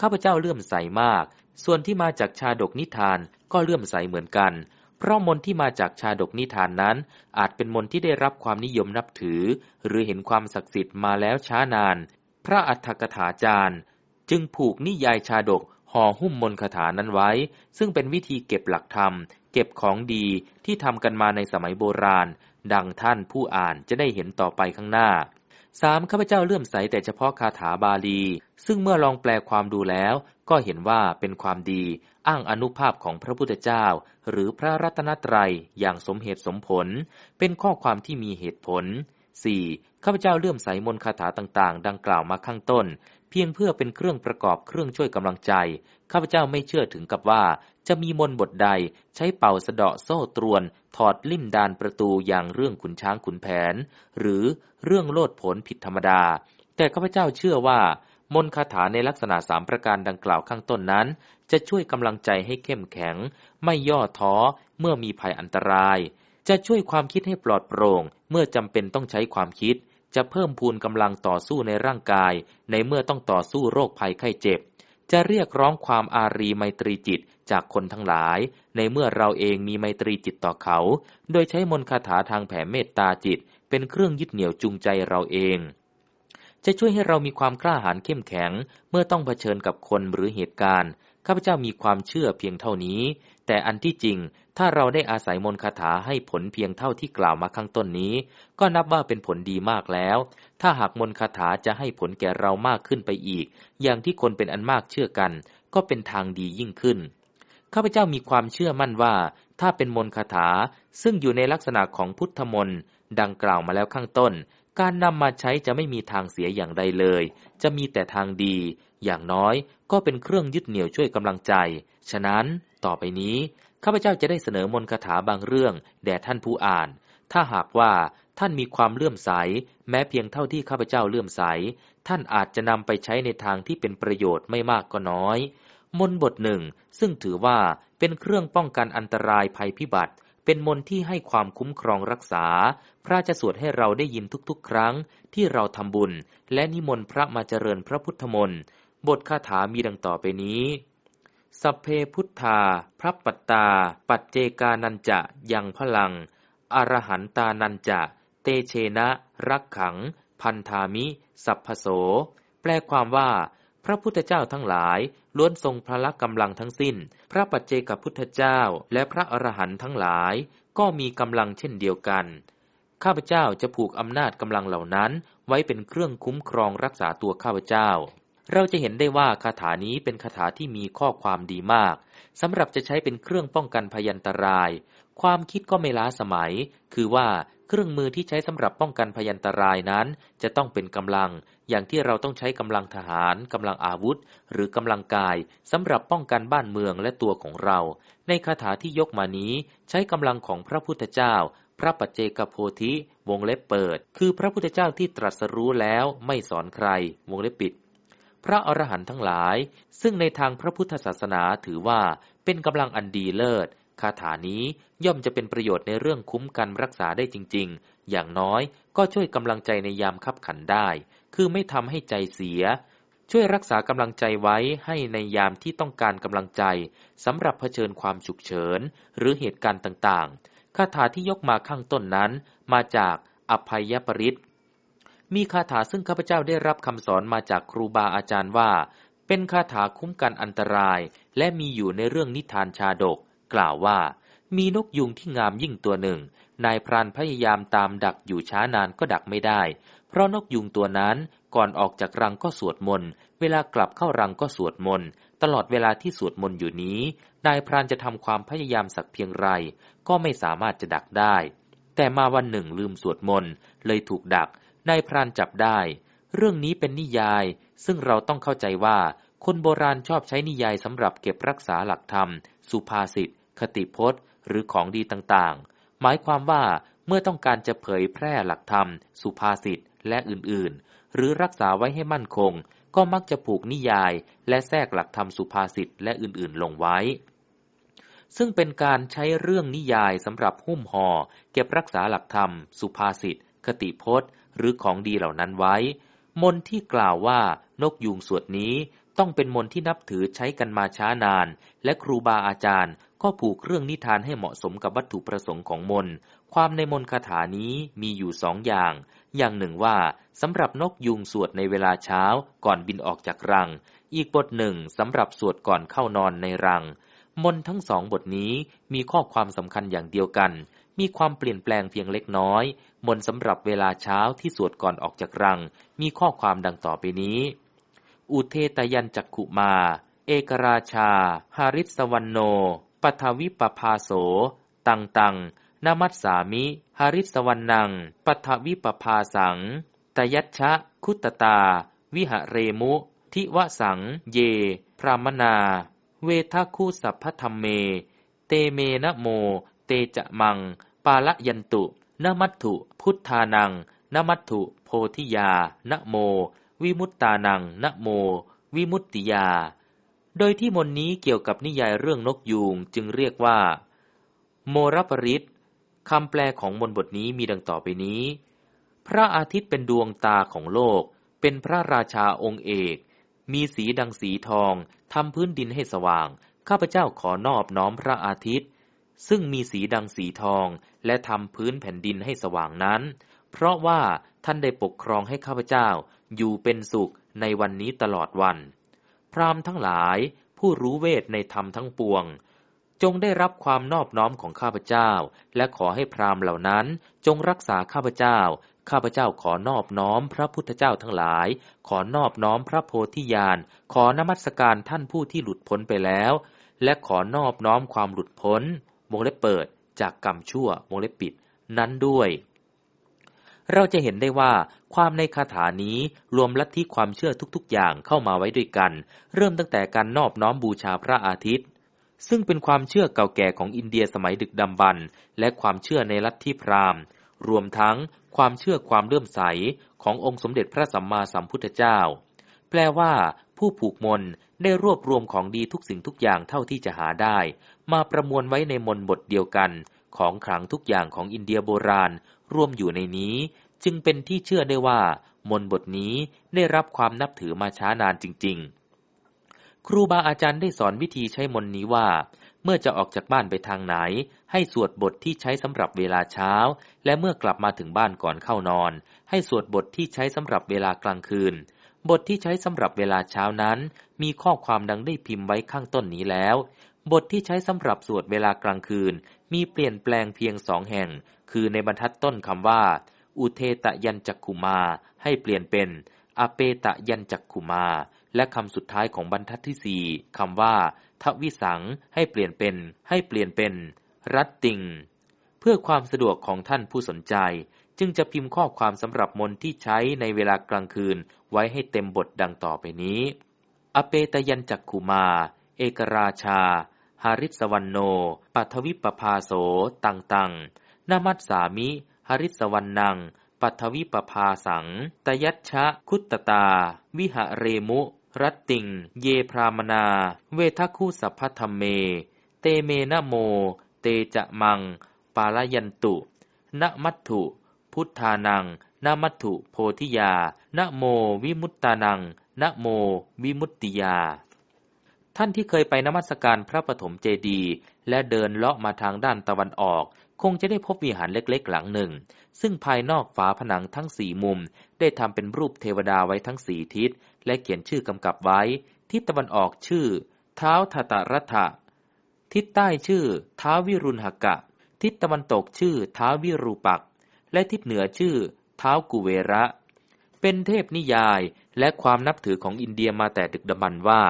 ข้าพเจ้าเลื่อมใสมาก ส่วนที่มาจากชาดกนิทานก็เลื่อมใสเหมือนกัน เพราะมนที่มาจากชาดกนิทานนั้น อาจเป็นมนที่ได้รับความนิยมนับถือ หรือเห็นความศักดิ์สิทธิ์มาแล้วช้านาน พระอัฏฐกถาจารย์ จึงผูกนิยายชาดกห่อหุ้มมนคาถานั้นไว้ ซึ่งเป็นวิธีเก็บหลักธรรม เก็บของดีที่ทำกันมาในสมัยโบราณ ดังท่านผู้อ่านจะได้เห็นต่อไปข้างหน้า สามข้าพเจ้าเลื่อมใสแต่เฉพาะคาถาบาลี ซึ่งเมื่อลองแปลความดูแล้ว ก็เห็นว่าเป็นความดี อ้างอนุภาพของพระพุทธเจ้า หรือพระรัตนตรัยอย่างสมเหตุสมผล เป็นข้อความที่มีเหตุผล 4. ข้าพเจ้าเลื่อมใสมนคาถาต่างๆ ดังกล่าวมาข้างต้น เพียงเพื่อเป็นเครื่องประกอบเครื่องช่วยกำลังใจ ข้าพเจ้าไม่เชื่อถึงกับว่า จะมีมนบทใดใช้เป่าสะเดาะโซ่ตรวน ถอดลิ่มดานประตูอย่างเรื่องขุนช้างขุนแผน หรือเรื่องโลดผลผิดธรรมดา แต่ข้าพเจ้าเชื่อว่า มนคาถาในลักษณะสามประการดังกล่าวข้างต้นนั้น จะช่วยกำลังใจให้เข้มแข็ง ไม่ย่อท้อเมื่อมีภัยอันตราย จะช่วยความคิดให้ปลอดโปร่ง เมื่อจำเป็นต้องใช้ความคิด จะเพิ่มพูนกำลังต่อสู้ในร่างกาย ในเมื่อต้องต่อสู้โรคภัยไข้เจ็บ จะเรียกร้องความอารีไมตรีจิตจากคนทั้งหลาย ในเมื่อเราเองมีไมตรีจิตต่อเขา โดยใช้มนต์คาถาทางแผ่เมตตาจิต เป็นเครื่องยึดเหนี่ยวจูงใจเราเอง จะช่วยให้เรามีความกล้าหาญเข้มแข็ง เมื่อต้องเผชิญกับคนหรือเหตุการณ์ ข้าพเจ้ามีความเชื่อเพียงเท่านี้ แต่อันที่จริง ถ้าเราได้อาศัยมนต์คาถาให้ผลเพียงเท่าที่กล่าวมาข้างต้นนี้ ก็นับว่าเป็นผลดีมากแล้ว ถ้าหากมนต์คาถาจะให้ผลแก่เรามากขึ้นไปอีก อย่างที่คนเป็นอันมากเชื่อกัน ก็เป็นทางดียิ่งขึ้น ข้าพเจ้ามีความเชื่อมั่นว่า ถ้าเป็นมนต์คาถาซึ่งอยู่ในลักษณะของพุทธมนต์ดังกล่าวมาแล้วข้างต้น การนำมาใช้จะไม่มีทางเสียอย่างใดเลย จะมีแต่ทางดี อย่างน้อยก็เป็นเครื่องยึดเหนี่ยวช่วยกำลังใจ ฉะนั้นต่อไปนี้ ข้าพเจ้าจะได้เสนอมนคาถาบางเรื่อง แด่ท่านผู้อ่าน ถ้าหากว่าท่านมีความเลื่อมใส แม้เพียงเท่าที่ข้าพเจ้าเลื่อมใส ท่านอาจจะนำไปใช้ในทางที่เป็นประโยชน์ไม่มากก็น้อย มนบทหนึ่งซึ่งถือว่าเป็นเครื่องป้องกันอันตรายภัยพิบัติ เป็นมนที่ให้ความคุ้มครองรักษา พระจะสวดให้เราได้ยินทุกๆ ครั้งที่เราทำบุญ และนิมนต์พระมาเจริญพระพุทธมนต์ บทคาถามีดังต่อไปนี้ สัพเพพุทธา พระปัตตา ปัจเจกานันจะ ยังพลัง อรหันตานันจะ เตเชนะ รักขัง พันธามิ สัพพโส แปลความว่า พระพุทธเจ้าทั้งหลายล้วนทรงพละกำลังทั้งสิ้น พระปัจเจกพุทธเจ้าและพระอรหันต์ทั้งหลายก็มีกำลังเช่นเดียวกัน ข้าพเจ้าจะผูกอำนาจกำลังเหล่านั้น ไว้เป็นเครื่องคุ้มครองรักษาตัวข้าพเจ้า เราจะเห็นได้ว่าคาถานี้เป็นคาถาที่มีข้อความดีมากสำหรับจะใช้เป็นเครื่องป้องกันพยันตราย ความคิดก็ไม่ล้าสมัย คือว่า เครื่องมือที่ใช้สำหรับป้องกันพยันตรายนั้น จะต้องเป็นกำลัง อย่างที่เราต้องใช้กำลังทหารกำลังอาวุธ หรือกำลังกายสำหรับป้องกันบ้านเมืองและตัวของเรา ในคาถาที่ยกมานี้ ใช้กำลังของพระพุทธเจ้า พระปัจเจกโพธิวงเล็บเปิด คือพระพุทธเจ้าที่ตรัสรู้แล้วไม่สอนใคร วงเล็บปิด พระอรหันต์ทั้งหลาย ซึ่งในทางพระพุทธศาสนาถือว่าเป็นกำลังอันดีเลิศ คาถานี้ย่อมจะเป็นประโยชน์ในเรื่องคุ้มกันรักษาได้จริง ๆ อย่างน้อยก็ช่วยกำลังใจในยามขับขันได้ คือไม่ทำให้ใจเสีย ช่วยรักษากำลังใจไว้ให้ในยามที่ต้องการกำลังใจสำหรับเผชิญความฉุกเฉิน หรือเหตุการณ์ต่างๆ คาถาที่ยกมาข้างต้นนั้น มาจากอภัยปริศมีคาถาซึ่งข้าพเจ้าได้รับคำสอนมาจากครูบาอาจารย์ว่า เป็นคาถาคุ้มกันอันตราย และมีอยู่ในเรื่องนิทานชาดก กล่าวว่า มีนกยุงที่งามยิ่งตัวหนึ่ง นายพรานพยายามตามดักอยู่ช้านานก็ดักไม่ได้ เพราะนกยุงตัวนั้นก่อนออกจากรังก็สวดมนต์ เวลากลับเข้ารังก็สวดมนต์ ตลอดเวลาที่สวดมนต์อยู่นี้ นายพรานจะทำความพยายามสักเพียงไร ก็ไม่สามารถจะดักได้ แต่มาวันหนึ่งลืมสวดมนต์ เลยถูกดัก นายพรานจับได้ เรื่องนี้เป็นนิยาย ซึ่งเราต้องเข้าใจว่า คนโบราณชอบใช้นิยายสำหรับเก็บรักษาหลักธรรม สุภาษิต คติพจน์ หรือของดีต่างๆ หมายความว่าเมื่อต้องการจะเผยแพร่หลักธรรม สุภาษิต และอื่นๆ หรือรักษาไว้ให้มั่นคง ก็มักจะผูกนิยาย และแทรกหลักธรรมสุภาษิตและอื่นๆ ลงไว้ ซึ่งเป็นการใช้เรื่องนิยายสำหรับหุ้มหอ่อเก็บรักษาหลักธรรม สุภาษิต คติพจน์ หรือของดีเหล่านั้นไว้ มนที่กล่าวว่านกยูงสวดนี้ ต้องเป็นมนที่นับถือใช้กันมาช้านาน และครูบาอาจารย์ก็ผูกเรื่องนิทานให้เหมาะสมกับวัตถุประสงค์ของมน ความในมนคาถานี้มีอยู่สองอย่าง อย่างหนึ่งว่าสำหรับนกยูงสวดในเวลาเช้าก่อนบินออกจากรัง อีกบทหนึ่งสำหรับสวดก่อนเข้านอนในรัง มนทั้งสองบทนี้มีข้อความสำคัญอย่างเดียวกัน มีความเปลี่ยนแปลงเพียงเล็กน้อย มนสำหรับเวลาเช้าที่สวดก่อนออกจากรัง มีข้อความดังต่อไปนี้ อุเทตยันจักขุมา เอกราชา หาริสวรรโน ปัทวิปภาโส ตังตังนามัสสามิ หาริสวรรนัง ปัทวิปภาสัง ตยัชชะ คุตตา วิหเรมุ ทิวสัง เย พรามนา เวทคูสัพพธรรมเม เตเมนะโม เตจะมัง ปาละยันตุนมัตถุ พุทธานังนมัตถุ โพธิยานโม วิมุตตานังนโม วิมุตติยา โดยที่มนนี้เกี่ยวกับนิยายเรื่องนกยูงจึงเรียกว่า โมรปริตคำแปลของมนบทนี้มีดังต่อไปนี้ พระอาทิตย์เป็นดวงตาของโลก เป็นพระราชาองค์เอก มีสีดังสีทองทำพื้นดินให้สว่าง ข้าพเจ้าขอนอบน้อมพระอาทิตย์ ซึ่งมีสีดังสีทองและทำพื้นแผ่นดินให้สว่างนั้น เพราะว่าท่านได้ปกครองให้ข้าพเจ้าอยู่เป็นสุขในวันนี้ตลอดวัน พรามทั้งหลายผู้รู้เวทในธรรมทั้งปวง จงได้รับความนอบน้อมของข้าพเจ้า และขอให้พรามเหล่านั้นจงรักษาข้าพเจ้า ข้าพเจ้าขอนอบน้อมพระพุทธเจ้าทั้งหลาย ขอนอบน้อมพระโพธิญาณ ขอนมัสการท่านผู้ที่หลุดพ้นไปแล้ว และขอนอบน้อมความหลุดพ้นวงเล็บเปิดจากกรรมชั่ววงเล็บปิด นั้นด้วย เราจะเห็นได้ว่าความในคาถานี้รวมลัทธิความเชื่อทุกๆ อย่างเข้ามาไว้ด้วยกัน เริ่มตั้งแต่การนอบน้อมบูชาพระอาทิตย์ ซึ่งเป็นความเชื่อเก่าแก่ของอินเดียสมัยดึกดำบรรและความเชื่อในลัทธิพราหมณ์ รวมทั้งความเชื่อความเลื่อมใสขององค์สมเด็จพระสัมมาสัมพุทธเจ้า แปลว่า ผู้ผูกมนได้รวบรวมของดีทุกสิ่งทุกอย่างเท่าที่จะหาได้ มาประมวลไว้ในมนบทเดียวกัน ของขลังทุกอย่างของอินเดียโบราณร่วมอยู่ในนี้ จึงเป็นที่เชื่อได้ว่า มนบทนี้ได้รับความนับถือมาช้านานจริง ๆ ครูบาอาจารย์ได้สอนวิธีใช้มนต์นี้ว่า เมื่อจะออกจากบ้านไปทางไหน ให้สวดบทที่ใช้สำหรับเวลาเช้า และเมื่อกลับมาถึงบ้านก่อนเข้านอน ให้สวดบทที่ใช้สำหรับเวลากลางคืนบทที่ใช้สำหรับเวลาเช้านั้น มีข้อความดังได้พิมพ์ไว้ข้างต้นนี้แล้ว บทที่ใช้สำหรับสวดเวลากลางคืน มีเปลี่ยนแปลงเพียงสองแห่ง คือในบรรทัดต้นคำว่า อุเทตยันจักขุมา ให้เปลี่ยนเป็น อเปตยันจักขุมา และคำสุดท้ายของบรรทัดที่สี่คำว่าทวิสังให้เปลี่ยนเป็น ให้เปลี่ยนเป็น รัตติง เพื่อความสะดวกของท่านผู้สนใจ จึงจะพิมพ์ข้อความสำหรับมนที่ใช้ในเวลากลางคืน ไว้ให้เต็มบทดังต่อไปนี้ อเปตยันจักขุมา เอกราชา หาริสวรรณโน ปัทวิปภาโส ตังตังนามัสสามิหริสวรรณัง ปัทวิปภาสัง ตยัชชะ คุตตา วิหะเรมุ รัตติง เยพรามนา เวทัคุสัพพธรรมเม เตเมนะโม เตจะมัง ปาลยันตุนมัตถุ พุทธานังนมัตถุโพธิยานโมวิมุตตานังนโมวิมุตติยา ท่านที่เคยไปนมัสการพระปฐมเจดีย์และเดินเลาะมาทางด้านตะวันออก คงจะได้พบวิหารเล็กๆ หลังหนึ่ง ซึ่งภายนอกฝาผนังทั้งสี่มุม ได้ทำเป็นรูปเทวดาไว้ทั้งสี่ทิศ และเขียนชื่อกำกับไว้ ทิศตะวันออกชื่อ เท้าทตรัฐะทิศใต้ชื่อ ท้าวิรุณหกะ ทิศตะวันตกชื่อ ท้าวิรูปัก และทิศเหนือชื่อท้าวกุเวระ เป็นเทพนิยายและความนับถือของอินเดียมาแต่ดึกดำบรรว่า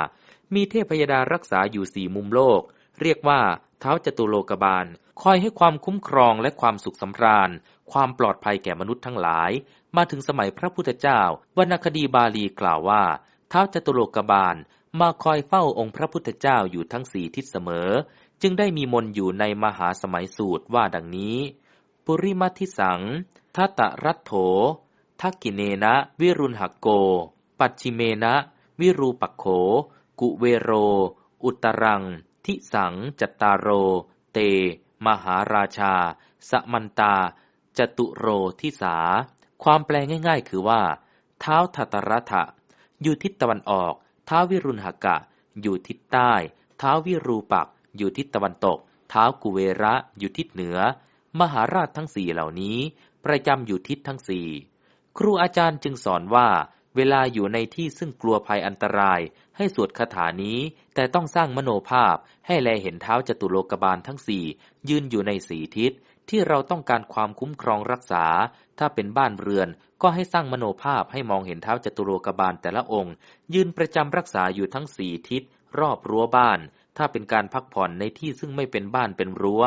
มีเทพยดารักษาอยู่สี่มุมโลก เรียกว่าเท้าจตุโลกบาล คอยให้ความคุ้มครองและความสุขสำราญ ความปลอดภัยแก่มนุษย์ทั้งหลาย มาถึงสมัยพระพุทธเจ้าวรรณคดีบาลีกล่าวว่าเท้าจตุโลกบาล มาคอยเฝ้าองค์พระพุทธเจ้าอยู่ทั้งสี่ทิศเสมอ จึงได้มีมนอยู่ในมหาสมัยสูตรว่าดังนี้ ปุริมัทิสังทัตรัตโถทักกิเนนะ วิรุณหโก ปัจฉิเมนะ วิรูปักโข กุเวโร อุตรัง ทิสัง จัตตารโร เต มหาราชา สมันตา จตุโรทิสา ความแปลง่ายๆ คือว่า เท้าทัตรัฐะอยู่ทิศตะวันออก เท้าวิรุณหกะ อยู่ทิศใต้ เท้าวิรูปัก อยู่ทิศตะวันตก เท้ากุเวระ อยู่ทิศเหนือ มหาราชทั้งสี่เหล่านี้ ประจำอยู่ทิศทั้งสี่ ครูอาจารย์จึงสอนว่า เวลาอยู่ในที่ซึ่งกลัวภัยอันตราย ให้สวดคาถานี้ แต่ต้องสร้างมโนภาพให้แลเห็นเท้าจตุโลกบาลทั้งสี่ยืนอยู่ในสีทิศ ที่เราต้องการความคุ้มครองรักษา ถ้าเป็นบ้านเรือนก็ให้สร้างมโนภาพให้มองเห็นเท้าจตุโลกบาลแต่ละองค์ ยืนประจำรักษาอยู่ทั้งสี่ทิศ รอบรั้วบ้าน ถ้าเป็นการพักผ่อนในที่ซึ่งไม่เป็นบ้านเป็นรั้ว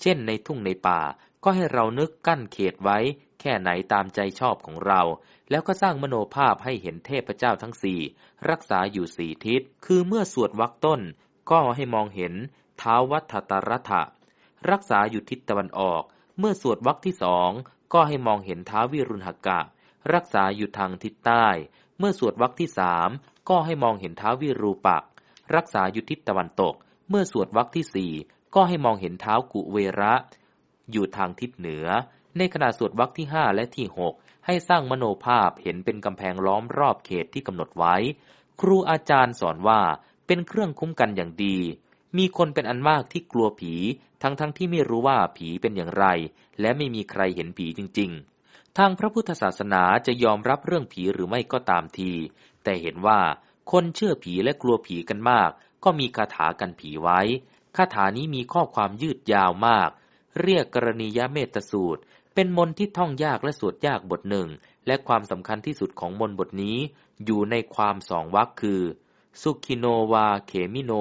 เช่นในทุ่งในป่าก็ให้เรานึกกั้นเขตไว้ แค่ไหนตามใจชอบของเรา แล้วก็สร้างมโนภาพให้เห็นเทพเจ้าทั้งสี่รักษาอยู่สี่ทิศ คือเมื่อสวดวรรคต้น ก็ให้มองเห็นเท้าวัฏตรัฐะรักษาอยู่ทิศตะวันออก เมื่อสวดวรรคที่สองก็ให้มองเห็นท้าวิรุณหกะ รักษาอยู่ทางทิศใต้ เมื่อสวดวรรคที่สามก็ให้มองเห็นท้าวิรูปัก รักษาอยู่ทิศตะวันตก เมื่อสวดวรรคที่สี่ก็ให้มองเห็นเท้ากุเวระ อยู่ทางทิศเหนือ ในขณะสวดวรรคที่ห้าและที่หกให้สร้างมโนภาพเห็นเป็นกำแพงล้อมรอบเขตที่กำหนดไว้ ครูอาจารย์สอนว่าเป็นเครื่องคุ้มกันอย่างดี มีคนเป็นอันมากที่กลัวผี ทั้งๆทที่ไม่รู้ว่าผีเป็นอย่างไร และไม่มีใครเห็นผีจริง ๆ ทางพระพุทธศาสนาจะยอมรับเรื่องผีหรือไม่ก็ตามที แต่เห็นว่าคนเชื่อผีและกลัวผีกันมาก ก็มีคาถากันผีไว้ คาถานี้มีข้อความยืดยาวมาก เรียกกรณียเมตสูตร เป็นมนที่ท่องยากและสวดยากบทหนึ่ง และความสำคัญที่สุดของมนบทนี้ อยู่ในความสองวรรคคือ สุขิโนวาเขมิโน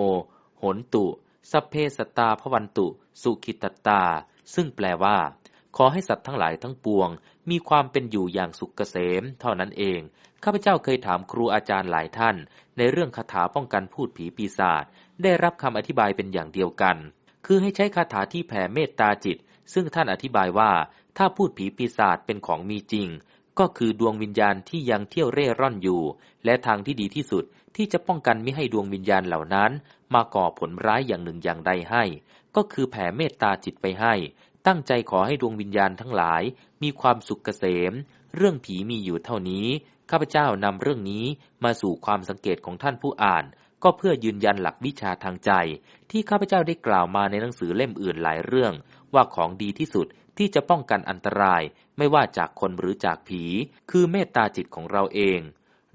โหนตุสัพเพสตาพวันตุ สุขิตตา ซึ่งแปลว่า ขอให้สัตว์ทั้งหลายทั้งปวง มีความเป็นอยู่อย่างสุขเกษม เท่านั้นเอง ข้าพเจ้าเคยถามครูอาจารย์หลายท่าน ในเรื่องคาถาป้องกันพูดผีปีศาจได้รับคำอธิบายเป็นอย่างเดียวกัน คือให้ใช้คาถาที่แผ่เมตตาจิต ซึ่งท่านอธิบายว่า ถ้าพูดผีปีศาจเป็นของมีจริง ก็คือดวงวิญญาณที่ยังเที่ยวเร่ร่อนอยู่ และทางที่ดีที่สุดที่จะป้องกันไม่ให้ดวงวิญญาณเหล่านั้น มาก่อผลร้ายอย่างหนึ่งอย่างใดให้ ก็คือแผ่เมตตาจิตไปให้ ตั้งใจขอให้ดวงวิญญาณทั้งหลาย มีความสุขเกษม เรื่องผีมีอยู่เท่านี้ ข้าพเจ้านำเรื่องนี้มาสู่ความสังเกตของท่านผู้อ่าน ก็เพื่อยืนยันหลักวิชาทางใจ ที่ข้าพเจ้าได้กล่าวมาในหนังสือเล่มอื่นหลายเรื่อง ว่าของดีที่สุด ที่จะป้องกันอันตรายไม่ว่าจากคนหรือจากผี คือเมตตาจิตของเราเอง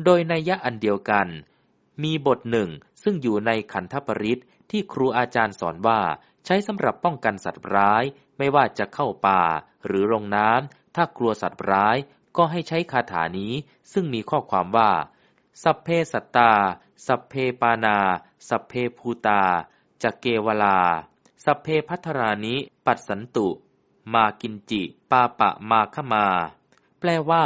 โดยในยะอันเดียวกัน มีบทหนึ่งซึ่งอยู่ในขันธปริศที่ครูอาจารย์สอนว่าใช้สำหรับป้องกันสัตว์ร้าย ไม่ว่าจะเข้าป่า หรือลงน้ำถ้ากลัวสัตว์ร้าย ก็ให้ใช้คาถานี้ ซึ่งมีข้อความว่า สัพเพสัตตา สัพเพปานา สัพเพภูตาจักเกวลา สัพเพพัทรานิ ปัสสันตุ มากินจิ ปาปะมาขมา แปลว่า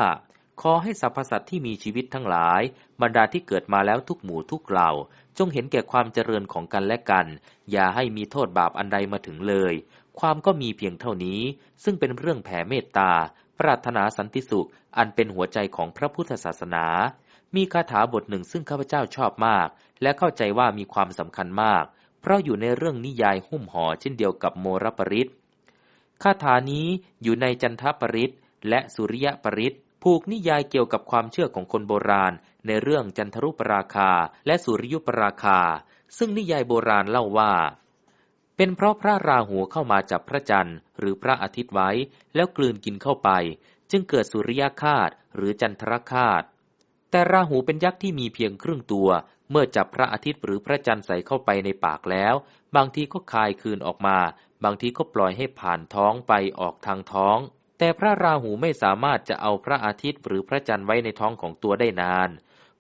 ขอให้สรรพสัตว์ที่มีชีวิตทั้งหลาย บรรดาที่เกิดมาแล้วทุกหมู่ทุกเหล่า จงเห็นแก่ความเจริญของกันและกัน อย่าให้มีโทษบาปอันใดมาถึงเลย ความก็มีเพียงเท่านี้ ซึ่งเป็นเรื่องแผ่เมตตา ปรารถนาสันติสุข อันเป็นหัวใจของพระพุทธศาสนา มีคาถาบทหนึ่งซึ่งข้าพเจ้าชอบมาก และเข้าใจว่ามีความสำคัญมาก เพราะอยู่ในเรื่องนิยายหุ้มห่อเช่นเดียวกับโมรปริศ คาถานี้อยู่ในจันทปริศและสุริยปริศผูกนิยายเกี่ยวกับความเชื่อของคนโบราณ ในเรื่องจันทรุปราคาและสุริยุปราคา ซึ่งนิยายโบราณเล่าว่า เป็นเพราะพระราหูเข้ามาจับพระจันทร์หรือพระอาทิตย์ไว้ แล้วกลืนกินเข้าไป จึงเกิดสุริยคาตหรือจันทรคาตแต่ราหูเป็นยักษ์ที่มีเพียงครึ่งตัว เมื่อจับพระอาทิตย์หรือพระจันทร์ใส่เข้าไปในปากแล้ว บางทีก็คายคืนออกมา บางทีก็ปล่อยให้ผ่านท้องไปออกทางท้อง แต่พระราหูไม่สามารถจะเอาพระอาทิตย์หรือพระจันทร์ไว้ในท้องของตัวได้นาน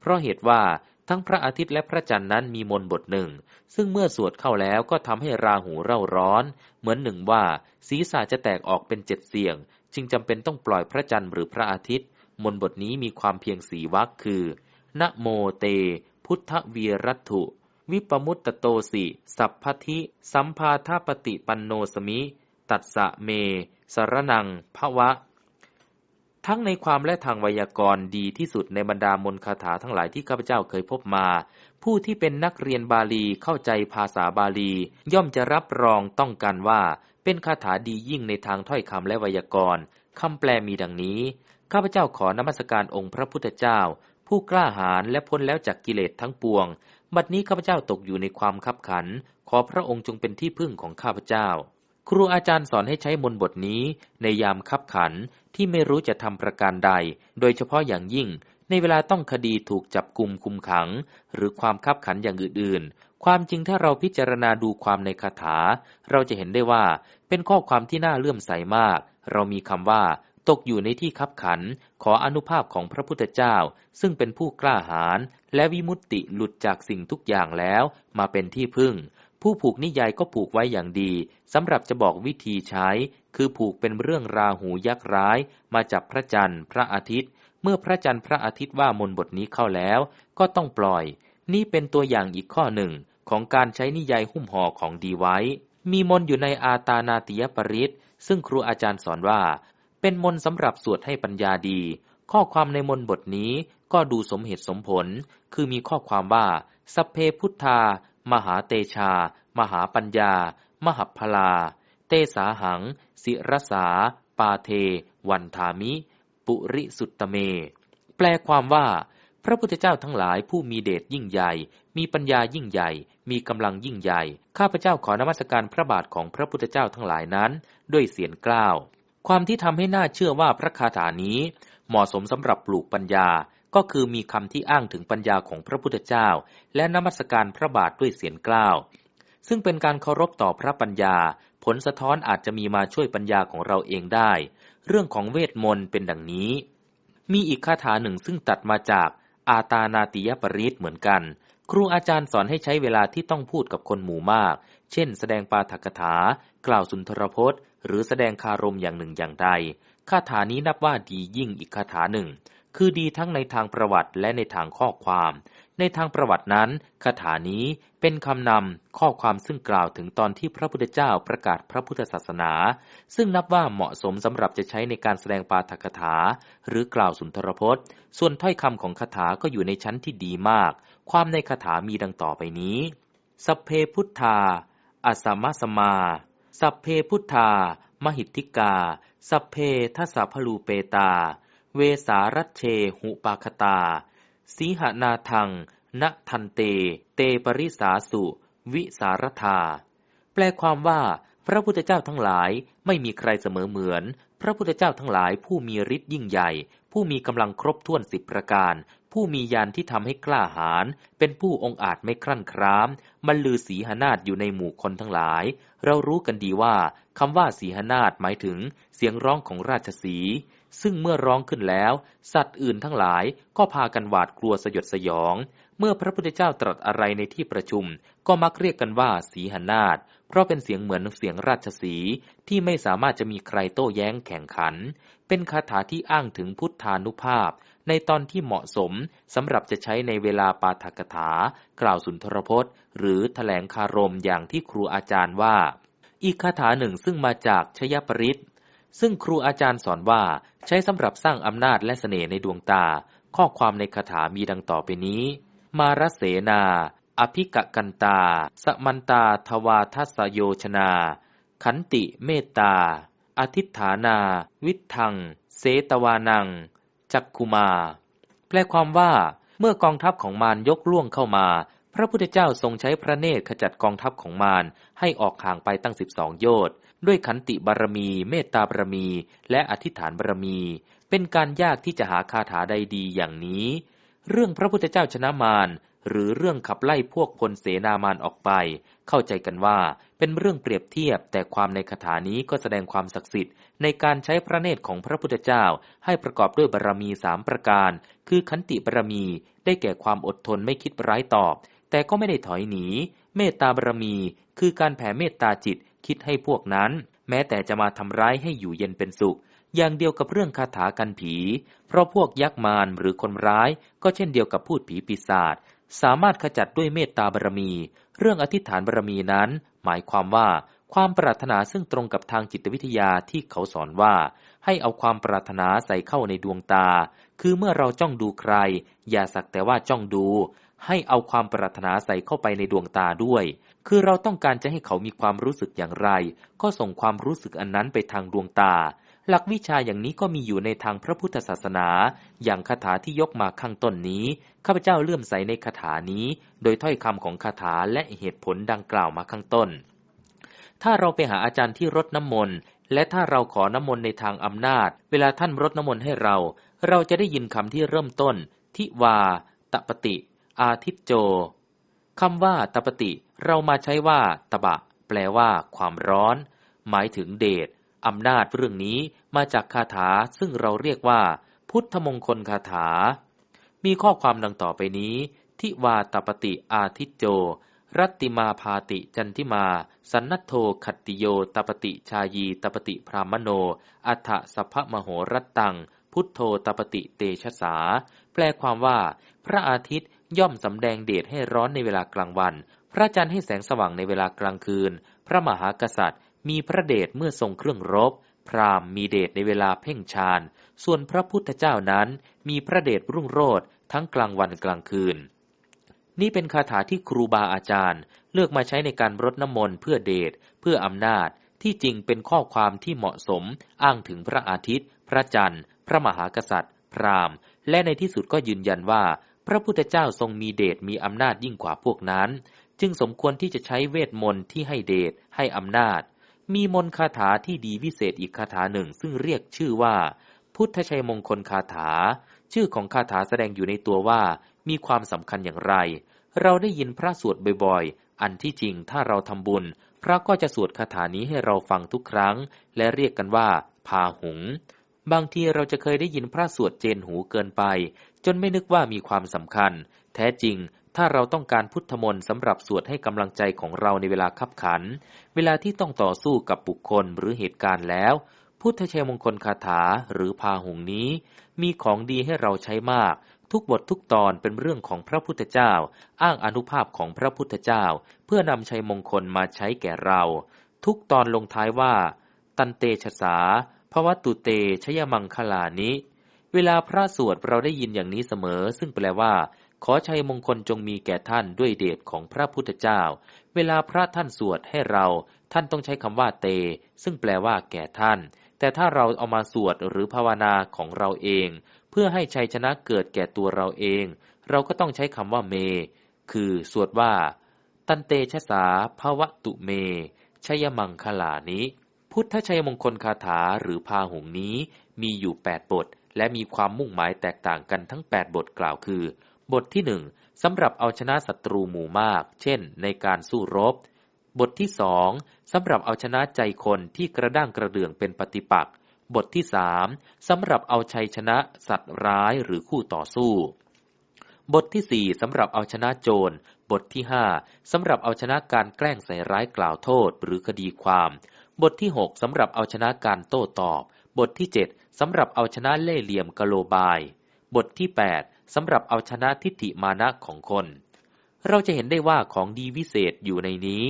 เพราะเหตุว่าทั้งพระอาทิตย์และพระจันทร์นั้นมีมนบทหนึ่ง ซึ่งเมื่อสวดเข้าแล้วก็ทำให้ราหูเร่าร้อน เหมือนหนึ่งว่าศีรษะจะแตกออกเป็นเจ็ดเสี่ยง จึงจำเป็นต้องปล่อยพระจันทร์หรือพระอาทิตย์ มนบทนี้มีความเพียงสีวรรคคือ นะโมเต พุทธเวีรัตุ วิปมุตตโตสิ สัพพทิ สัมภาทาปฏิปันโนสมิ ตัสสะเม สรนังภวะ ทั้งในความและทางไวยากรณ์ดีที่สุดในบรรดามนคาถาทั้งหลายที่ข้าพเจ้าเคยพบมา ผู้ที่เป็นนักเรียนบาลีเข้าใจภาษาบาลี ย่อมจะรับรองต้องกันว่า เป็นคาถาดียิ่งในทางถ้อยคำและไวยากรณ์คำแปลมีดังนี้ ข้าพเจ้าขอนมัสการองค์พระพุทธเจ้า ผู้กล้าหาญและพ้นแล้วจากกิเลสทั้งปวง บัดนี้ข้าพเจ้าตกอยู่ในความคับขัน ขอพระองค์จงเป็นที่พึ่งของข้าพเจ้า ครูอาจารย์สอนให้ใช้มนบทนี้ในยามคับขันที่ไม่รู้จะทำประการใด โดยเฉพาะอย่างยิ่ง ในเวลาต้องคดีถูกจับกลุ่มคุมขัง หรือความคับขันอย่างอื่นๆ ความจริงถ้าเราพิจารณาดูความในคาถา เราจะเห็นได้ว่าเป็นข้อความที่น่าเลื่อมใสมาก เรามีคำว่า ตกอยู่ในที่คับขันขออนุภาพของพระพุทธเจ้า ซึ่งเป็นผู้กล้าหาญและวิมุตติหลุดจากสิ่งทุกอย่างแล้วมาเป็นที่พึ่ง ผู้ผูกนิยายก็ผูกไว้อย่างดีสำหรับจะบอกวิธีใช้ คือผูกเป็นเรื่องราหูยักษ์ร้าย มาจับพระจันทร์ พระอาทิตย์ เมื่อพระจันทร์พระอาทิตย์ว่ามนบทนี้เข้าแล้ว ก็ต้องปล่อย นี่เป็นตัวอย่างอีกข้อหนึ่งของการใช้นิยายหุ้มห่อของดีไว้ มีมนอยู่ในอาตานาติยปริศซึ่งครูอาจารย์สอนว่า เป็นมนสำหรับสวดให้ปัญญาดี ข้อความในมนบทนี้ก็ดูสมเหตุสมผล คือมีข้อความว่าสเพพุทธา มหาเตชา มหาปัญญา มหพลา เตสาหัง สิรสา ปาเท วันทามิ ปุริสุตตเม แปลความว่า พระพุทธเจ้าทั้งหลายผู้มีเดชยิ่งใหญ่ มีปัญญายิ่งใหญ่ มีกำลังยิ่งใหญ่ ข้าพเจ้าขอนมัสการพระบาทของพระพุทธเจ้าทั้งหลายนั้น ด้วยเสียงกล้าว ความที่ทำให้น่าเชื่อว่าพระคาถานี้ เหมาะสมสำหรับปลูกปัญญาก็คือมีคำที่อ้างถึงปัญญาของพระพุทธเจ้า และนมัสการพระบาทด้วยเสียงกล้าว ซึ่งเป็นการเคารพต่อพระปัญญา ผลสะท้อนอาจจะมีมาช่วยปัญญาของเราเองได้ เรื่องของเวทมนต์เป็นดังนี้ มีอีกคาถาหนึ่งซึ่งตัดมาจากอาตานาติยปริศเหมือนกัน ครูอาจารย์สอนให้ใช้เวลาที่ต้องพูดกับคนหมู่มาก เช่น แสดงปาฐกถา กล่าวสุนทรพจน์ หรือแสดงคารมอย่างหนึ่งอย่างใดคาถานี้นับว่าดียิ่งอีกคาถาหนึ่ง คือดีทั้งในทางประวัติและในทางข้อความ ในทางประวัตินั้นคาถานี้เป็นคำนำข้อความซึ่งกล่าวถึงตอนที่พระพุทธเจ้าประกาศพระพุทธศาสนา ซึ่งนับว่าเหมาะสมสำหรับจะใช้ในการแสดงปาฐกถา หรือกล่าวสุนทรพจน์ ส่วนถ้อยคำของคาถาก็อยู่ในชั้นที่ดีมาก ความในคาถามีดังต่อไปนี้สเพพุทธาอัสมะสมา สัพเพพุทธามหิทธิกา สัพเพทัสพลูเปตา เวสารัชเชหุปาคตา สีหนาทังณทันเต เตปริสาสุ วิสารธา แปลความว่า พระพุทธเจ้าทั้งหลายไม่มีใครเสมอเหมือน พระพุทธเจ้าทั้งหลายผู้มีฤทธิ์ยิ่งใหญ่ ผู้มีกำลังครบถ้วนสิบประการ ผู้มียานที่ทำให้กล้าหาญเป็นผู้องอาจไม่ครั่นครามมันลือสีหนาฏอยู่ในหมู่คนทั้งหลาย เรารู้กันดีว่าคำว่าสีหนาฏหมายถึงเสียงร้องของราชสี ซึ่งเมื่อร้องขึ้นแล้ว สัตว์อื่นทั้งหลายก็พากันหวาดกลัวสยดสยอง เมื่อพระพุทธเจ้าตรัสอะไรในที่ประชุม ก็มักเรียกกันว่าสีหนาฏเพราะเป็นเสียงเหมือนเสียงราชสีที่ไม่สามารถจะมีใครโต้แย้งแข่งขัน เป็นคาถาที่อ้างถึงพุทธานุภาพ ในตอนที่เหมาะสมสำหรับจะใช้ในเวลาปาฐกถา กล่าวสุนทรพจน์ หรือถแถลงคารมอย่างที่ครูอาจารย์ว่า อีกคาถาหนึ่งซึ่งมาจากชยปริศซึ่งครูอาจารย์สอนว่าใช้สำหรับสร้างอำนาจและเสน่ห์ในดวงตา ข้อความในคาถามีดังต่อไปนี้ มารเสนา อภิกกันตา สมันตาทวาทัสโยชนา ขันติเมตตาอธิฐานา วิทัง เสตวานัง จักคุมา แปลความว่า เมื่อกองทัพของมารยกล่วงเข้ามา พระพุทธเจ้าทรงใช้พระเนตรขจัดกองทัพของมารให้ออกห่างไปตั้งสิบสองโยชน์ด้วยขันติบารมี เมตตาบารมี และอธิษฐานบารมี เป็นการยากที่จะหาคาถาใดดีอย่างนี้ เรื่องพระพุทธเจ้าชนะมารหรือเรื่องขับไล่พวกพลเสนามานออกไป เข้าใจกันว่า เป็นเรื่องเปรียบเทียบ แต่ความในคาถานี้ก็แสดงความศักดิ์สิทธิ์ในการใช้พระเนตรของพระพุทธเจ้า ให้ประกอบด้วยบารรมีสามประการ คือขันติบารรมี ได้แก่ความอดทนไม่คิดร้ายตอบ แต่ก็ไม่ได้ถอยหนี เมตตาบารรมี คือการแผ่เมตตาจิต คิดให้พวกนั้น แม้แต่จะมาทำร้ายให้อยู่เย็นเป็นสุข อย่างเดียวกับเรื่องคาถากันผี เพราะพวกยักษ์มารหรือคนร้าย ก็เช่นเดียวกับพูดผีปีศาจสามารถขจัดด้วยเมตตาบารมี เรื่องอธิษฐานบารมีนั้น หมายความว่าความปรารถนาซึ่งตรงกับทางจิตวิทยาที่เขาสอนว่า ให้เอาความปรารถนาใส่เข้าในดวงตา คือเมื่อเราจ้องดูใคร อย่าสักแต่ว่าจ้องดู ให้เอาความปรารถนาใส่เข้าไปในดวงตาด้วย คือเราต้องการจะให้เขามีความรู้สึกอย่างไร ก็ส่งความรู้สึกอันนั้นไปทางดวงตา หลักวิชาอย่างนี้ก็มีอยู่ในทางพระพุทธศาสนา อย่างคาถาที่ยกมาข้างต้นนี้ ข้าพเจ้าเลื่อมใสในคาถานี้ โดยถ้อยคำของคาถาและเหตุผลดังกล่าวมาข้างต้น ถ้าเราไปหาอาจารย์ที่รดน้ำมนต์และถ้าเราขอน้ำมนต์ในทางอำนาจ เวลาท่านรดน้ำมนต์ให้เรา เราจะได้ยินคำที่เริ่มต้น ทิวา ตปติอาทิตโจคำว่าตปติเรามาใช้ว่า ตบะ แปลว่า ความร้อน หมายถึงเดช อำนาจเรื่องนี้มาจากคาถาซึ่งเราเรียกว่า พุทธมงคลคาถา มีข้อความดังต่อไปนี้ทิวาตปติอาทิโจ รัตติมาพาติจันทิมา สันนัโทขัตติโยตปติชายีตปติพรามโน อัฏฐสัพพมโหรัตตัง พุทโธตปติเตชะสา แปลความว่า พระอาทิตย์ย่อมสำแดงเดชให้ร้อนในเวลากลางวัน พระจันทร์ให้แสงสว่างในเวลากลางคืน พระมหากษัตริย์ มีพระเดชเมื่อทรงเครื่องรบ พราหมณ์มีเดชในเวลาเพ่งฌาน ส่วนพระพุทธเจ้านั้นมีพระเดชรุ่งโรจน์ทั้งกลางวันกลางคืน นี่เป็นคาถาที่ครูบาอาจารย์ เลือกมาใช้ในการรดน้ำมนต์เพื่อเดชเพื่ออำนาจที่จริงเป็นข้อความที่เหมาะสมอ้างถึงพระอาทิตย์ พระจันทร์ พระมหากษัตริย์ พราหมณ์ และในที่สุดก็ยืนยันว่า พระพุทธเจ้าทรงมีเดชมีอำนาจยิ่งกว่าพวกนั้น จึงสมควรที่จะใช้เวทมนต์ที่ให้เดชให้อำนาจ มีมนคาถาที่ดีวิเศษอีกคาถาหนึ่ง ซึ่งเรียกชื่อว่า พุทธชัยมงคลคาถา ชื่อของคาถาแสดงอยู่ในตัวว่า มีความสำคัญอย่างไร เราได้ยินพระสวดบ่อยๆ อันที่จริงถ้าเราทำบุญ พระก็จะสวดคาถานี้ให้เราฟังทุกครั้ง และเรียกกันว่า พาหุง บางทีเราจะเคยได้ยินพระสวดเจนหูเกินไป จนไม่นึกว่ามีความสำคัญ แท้จริง ถ้าเราต้องการพุทธมนต์สำหรับสวดให้กำลังใจของเราในเวลาขับขัน เวลาที่ต้องต่อสู้กับบุคคลหรือเหตุการณ์แล้ว พุทธชัยมงคลคาถาหรือพาหุงนี้ มีของดีให้เราใช้มาก ทุกบททุกตอนเป็นเรื่องของพระพุทธเจ้า อ้างอนุภาพของพระพุทธเจ้า เพื่อนำชัยมงคลมาใช้แก่เรา ทุกตอนลงท้ายว่า ตันเตชะสาภวตุเตชยมังคลานิ เวลาพระสวดเราได้ยินอย่างนี้เสมอ ซึ่งแปลว่า ขอชัยมงคลจงมีแก่ท่านด้วยเดชของพระพุทธเจ้า เวลาพระท่านสวดให้เราท่านต้องใช้คำว่าเต ซึ่งแปลว่าแก่ท่าน แต่ถ้าเราเอามาสวดหรือภาวนาของเราเอง เพื่อให้ชัยชนะเกิดแก่ตัวเราเอง เราก็ต้องใช้คำว่าเม คือสวดว่า ตันเตชะสาภวตุเม ชยมังคลานิพุทธชัยมงคลคาถาหรือพาหุงนี้มีอยู่ 8 บท และมีความมุ่งหมายแตกต่างกันทั้ง 8 บทกล่าวคือ บทที่หนึ่งสำหรับเอาชนะศัตรูหมู่มาก เช่น ในการสู้รบ บทที่สองสำหรับเอาชนะใจคนที่กระด้างกระเดื่องเป็นปฏิปักษ์บทที่สามสำหรับเอาชัยชนะสัตว์ร้ายหรือคู่ต่อสู้ บทที่สี่สำหรับเอาชนะโจร บทที่ห้าสำหรับเอาชนะการแกล้งใส่ร้ายกล่าวโทษหรือคดีความ บทที่หกสำหรับเอาชนะการโต้ตอบ บทที่เจ็ดสำหรับเอาชนะเล่ห์เหลี่ยมกะโลบาย บทที่แปด สำหรับเอาชนะทิฏฐิมานะของคน เราจะเห็นได้ว่าของดีวิเศษอยู่ในนี้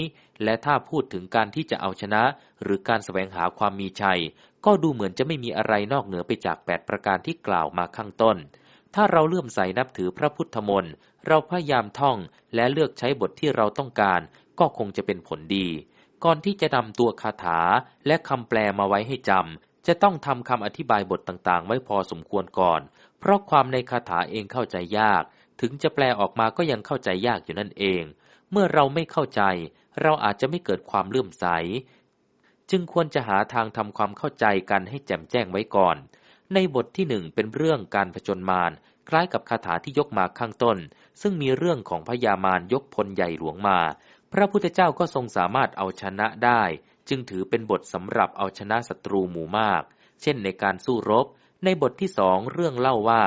และถ้าพูดถึงการที่จะเอาชนะ หรือการแสวงหาความมีชัย ก็ดูเหมือนจะไม่มีอะไรนอกเหนือไปจากแปดประการที่กล่าวมาข้างต้น ถ้าเราเลื่อมใสนับถือพระพุทธมนต์เราพยายามท่องและเลือกใช้บทที่เราต้องการ ก็คงจะเป็นผลดี ก่อนที่จะนำตัวคาถาและคำแปลมาไว้ให้จำจะต้องทำคำอธิบายบทต่างๆ ไว้พอสมควรก่อน เพราะความในคาถาเองเข้าใจยาก ถึงจะแปลออกมาก็ยังเข้าใจยากอยู่นั่นเอง เมื่อเราไม่เข้าใจ เราอาจจะไม่เกิดความเลื่อมใส จึงควรจะหาทางทำความเข้าใจกันให้แจ่มแจ้งไว้ก่อน ในบทที่หนึ่งเป็นเรื่องการผจญมารคล้ายกับคาถาที่ยกมาข้างต้น ซึ่งมีเรื่องของพญามารยกพลใหญ่หลวงมา พระพุทธเจ้าก็ทรงสามารถเอาชนะได้ จึงถือเป็นบทสำหรับเอาชนะศัตรูหมู่มาก เช่นในการสู้รบ ในบทที่สองเรื่องเล่าว่า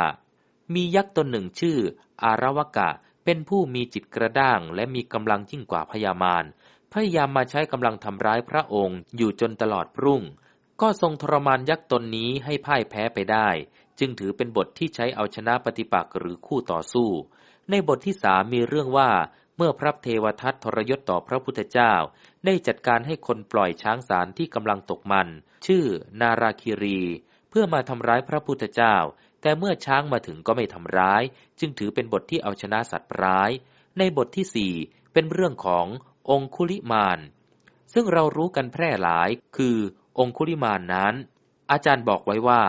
มียักษ์ตนหนึ่งชื่อ อารวกะ เป็นผู้มีจิตกระด้าง และมีกำลังยิ่งกว่าพญามารพยายามมาใช้กำลังทำร้ายพระองค์อยู่จนตลอดรุ่ง ก็ทรงทรมานยักษ์ตนนี้ให้พ่ายแพ้ไปได้ จึงถือเป็นบทที่ใช้เอาชนะปฏิปักษ์หรือคู่ต่อสู้ ในบทที่สามมีเรื่องว่าเมื่อพระเทวทัตทรยศต่อพระพุทธเจ้า ได้จัดการให้คนปล่อยช้างสารที่กำลังตกมัน ชื่อนาราคิรี พื่อมาทำร้ายพระพุทธเจ้า แต่เมื่อช้างมาถึงก็ไม่ทำร้าย จึงถือเป็นบทที่เอาชนะสัตว์ร้าย ในบทที่สี่เป็นเรื่องขององคุลิมาน ซึ่งเรารู้กันแพร่หลายคือองคุลิมานนั้น อาจารย์บอกไว้ว่า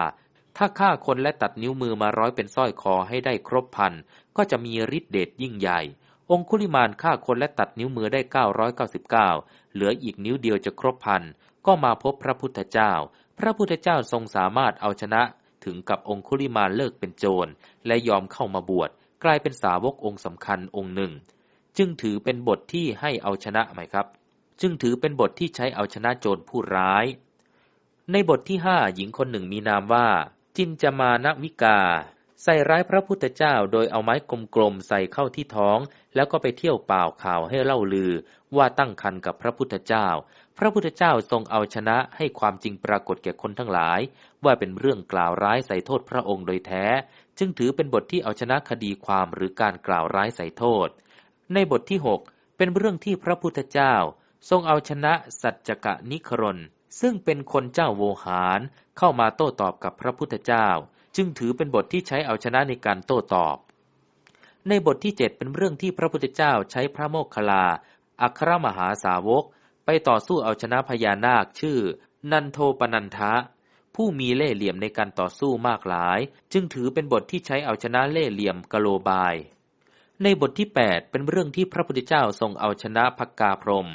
ถ้าฆ่าคนและตัดนิ้วมือมาร้อยเป็นสร้อยคอให้ได้ครบพันก็จะมีฤทธิเดชยิ่งใหญ่ องคุลิมานฆ่าคนและตัดนิ้วมือได้ 999 เหลืออีกนิ้วเดียวจะครบพันก็มาพบพระพุทธเจ้า พระพุทธเจ้าทรงสามารถเอาชนะถึงกับองคุลิมาเลิกเป็นโจร และยอมเข้ามาบวชกลายเป็นสาวกองค์สำคัญองค์หนึ่ง จึงถือเป็นบทที่ให้เอาชนะไหมครับ จึงถือเป็นบทที่ใช้เอาชนะโจรผู้ร้าย ในบทที่ห้าหญิงคนหนึ่งมีนามว่า จินจามานวิกา ใส่ร้ายพระพุทธเจ้าโดยเอาไม้กลมๆใส่เข้าที่ท้อง แล้วก็ไปเที่ยวเปล่าข่าวให้เล่าลือ ว่าตั้งคันกับพระพุทธเจ้า พระพุทธเจ้าทรงเอาชนะให้ความจริงปรากฏแก่คนทั้งหลาย ว่าเป็นเรื่องกล่าวร้ายใส่โทษพระองค์โดยแท้ จึงถือเป็นบทที่เอาชนะคดีความหรือการกล่าวร้ายใส่โทษ ในบทที่หกเป็นเรื่องที่พระพุทธเจ้า ทรงเอาชนะสัจจกะนิครนซึ่งเป็นคนเจ้าโวหารเข้ามาโต้ตอบกับพระพุทธเจ้า จึงถือเป็นบทที่ใช้เอาชนะในการโต้ตอบ ในบทที่เจ็ดเป็นเรื่องที่พระพุทธเจ้าใช้พระโมคคัลลา อัครมหาสาวก ไปต่อสู้เอาชนะพญานาคชื่อ นันโทปนันทะ ผู้มีเล่ห์เหลี่ยมในการต่อสู้มากหลาย จึงถือเป็นบทที่ใช้เอาชนะเล่ห์เหลี่ยมกโลบาย ในบทที่ 8 เป็นเรื่องที่พระพุทธเจ้าทรงเอาชนะพักกาพรม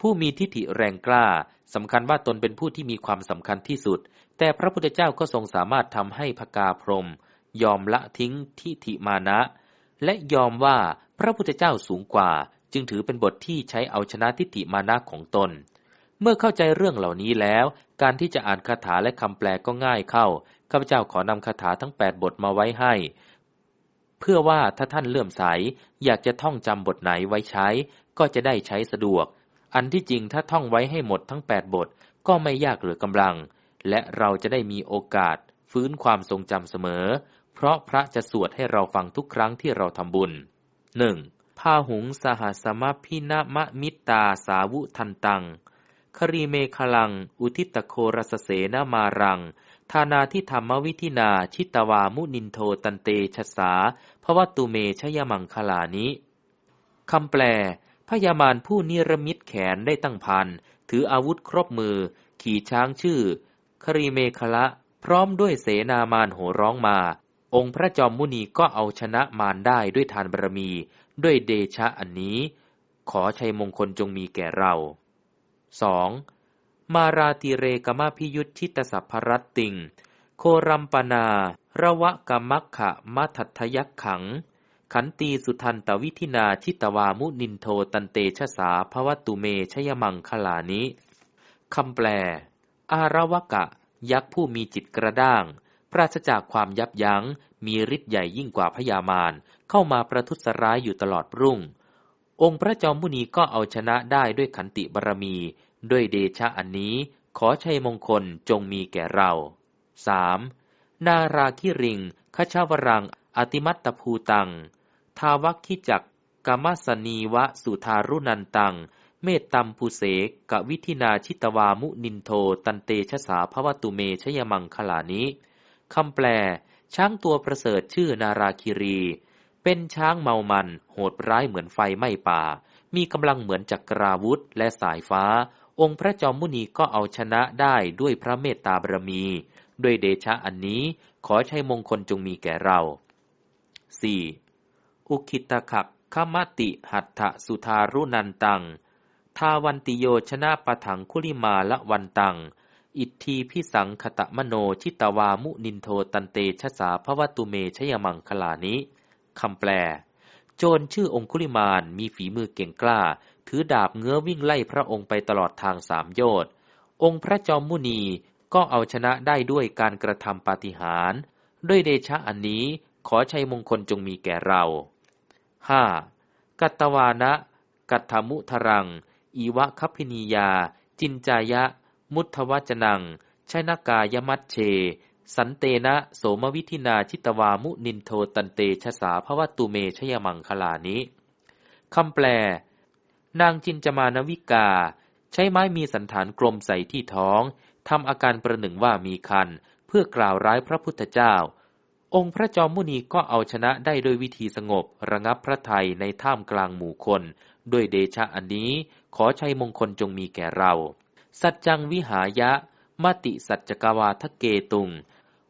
ผู้มีทิฏฐิแรงกล้าสำคัญว่าตนเป็นผู้ที่มีความสำคัญที่สุด แต่พระพุทธเจ้าก็ทรงสามารถทำให้พกาพรมยอมละทิ้งทิฏฐิมานะ และยอมว่าพระพุทธเจ้าสูงกว่า จึงถือเป็นบทที่ใช้เอาชนะทิฏฐิมานะของตน เมื่อเข้าใจเรื่องเหล่านี้แล้ว การที่จะอ่านคาถาและคำแปลก็ง่ายเข้าข้าพเจ้าขอนำคาถาทั้ง 8 บทมาไว้ให้ เพื่อว่าถ้าท่านเลื่อมใสอยากจะท่องจำบทไหนไว้ใช้ ก็จะได้ใช้สะดวก อันที่จริงถ้าท่องไว้ให้หมดทั้ง 8 บท ก็ไม่ยากหรือกำลัง และเราจะได้มีโอกาสฟื้นความทรงจำเสมอ เพราะพระจะสวดให้เราฟังทุกครั้งที่เราทำบุญ 1. พาหุงสหสมพินมะมิตาสาวุทันตัง ครีเมคลัง อุทิตโครสเสนมารัง ธานาทิธรรมวิธินา ชิตวามุนินโทตันเตชะสาพวัตุเมชยมังคลานิคำแปล พยามารผู้นิรมิตแขนได้ตั้งพัน ถืออาวุธครบมือ ขี่ช้างชื่อ ครีเมคละ พร้อมด้วยเสนามานโหร้องมา องค์พระจอมมุนีก็เอาชนะมารได้ด้วยทานบารมี ด้วยเดชะอันนี้ ขอชัยมงคลจงมีแก่เรา 2. มาราติเรกมาพิยุทธิตสัพพรัตติง โครัมปนา ระวะกมักขะมัทัทยักขัง ขันตีสุทันตวิธินาชิตวามุนินโทตันเตชะสาภวตุเมชยมังคลานิคำแปล อารวกะ ยักษ์ผู้มีจิตกระด้าง ปราศจากความยับยัง้ง มีฤทธิ์ใหญ่ยิ่งกว่าพญามาร เข้ามาประทุษร้ายอยู่ตลอดรุ่ง องค์พระจอมมุนีก็เอาชนะได้ด้วยขันติบารมี ด้วยเดชะอันนี้ ขอชัยมงคลจงมีแก่เรา 3. นาราคิริงขชาวรัง อติมัตตภูตัง ทาวัคคิจักกามสนีวะสุทารุนันตัง เมตตัมภูเสกวิธินาชิตวามุนินโทตันเตชะสาภวตุเมชยมังคลานี้คำแปล ช้างตัวประเสริฐชื่อนาราคิรี เป็นช้างเมามัน โหดร้ายเหมือนไฟไหม้ป่า มีกำลังเหมือนจักราวุธและสายฟ้า องค์พระจอมมุนีก็เอาชนะได้ด้วยพระเมตตาบารมี ด้วยเดชะอันนี้ขอใช้มงคลจงมีแก่เรา 4. อุคิตขักขมติหัตถสุทารุนันตัง ทาวันติโยชนะปะถังคุลิมาละวันตัง อิทธีพิสังคตะมโนชิตวามุนินโทตันเตชะสาภวตุเมชยมังคลานิคำแปล โจรชื่อองคุลิมานมีฝีมือเก่งกล้า ถือดาบเงื้อวิ่งไล่พระองค์ไปตลอดทางสามโยชน์องค์พระจอมมุนีก็เอาชนะได้ด้วยการกระทำปาฏิหาริย์ด้วยเดชะอันนี้ขอชัยมงคลจงมีแก่เรา 5. กัตวานะ กัฏฐะมุทะรัง อิวะคัพภินียา จิญจายะ ทุฏฐะวะจะนัง ชะนะกายะมัชเฌ สันเตนะโสมะวิธินาชิตะวามุนินโทตันเตชะสา ภะวะตุเม ชะยะมังคะลานิคำแปล นางจินจมานวิกา ใช้ไม้มีสันฐานกลมใส่ที่ท้องทำอาการประหนึ่งว่ามีคันเพื่อกล่าวร้ายพระพุทธเจ้า องค์พระจอมมุนีก็เอาชนะได้โดยวิธีสงบ ระงับพระไทยในท่ามกลางหมู่คน ด้วยเดชะอันนี้ ขอชัยมงคลจงมีแก่เรา สัจจังวิหายะ มติสัจจกวาทเกตุง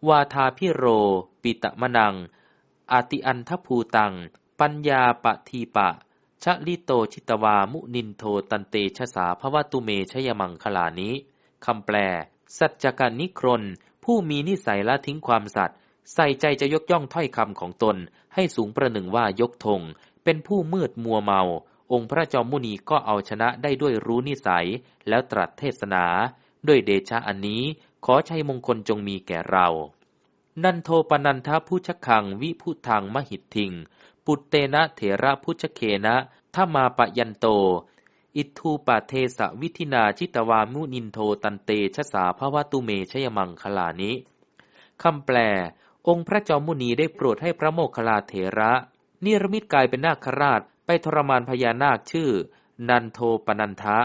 วาทาพิโร ปิตะมนัง อาติอันทภูตัง ปัญญาปะทีปะ ชะลิโตชิตวามุนินโทตันเตชะสาภวตุเมชยมังคลานี้คำแปล สัจจการนิครน ผู้มีนิสัยละทิ้งความสัตย์ใส่ใจจะยกย่องถ้อยคำของตน ให้สูงประหนึ่งว่ายกธงเป็นผู้มืดมัวเมา องค์พระจอมมุนีก็เอาชนะได้ด้วยรู้นิสัยแล้วตรัสเทศนา ด้วยเดชะอันนี้ขอชัยมงคลจงมีแก่เรา นันโทปะนันทะภุชะคังวิพุธัง มะหิทธิง ปุตเตนะเถระภุชะเคนะ ทะมาปะยันโต อิทธูปะเทสะวิธินา ชิตะวามุนินโทตันเตชะสา ภะวะตุเม ชะยะมังคะลานิคำแปล องค์พระจอมมุนีได้โปรดให้พระโมคคัลลาเถระ นิรมิตกายเป็นนาคราช ไปทรมานพญานาคชื่อ นันโทปนันทะ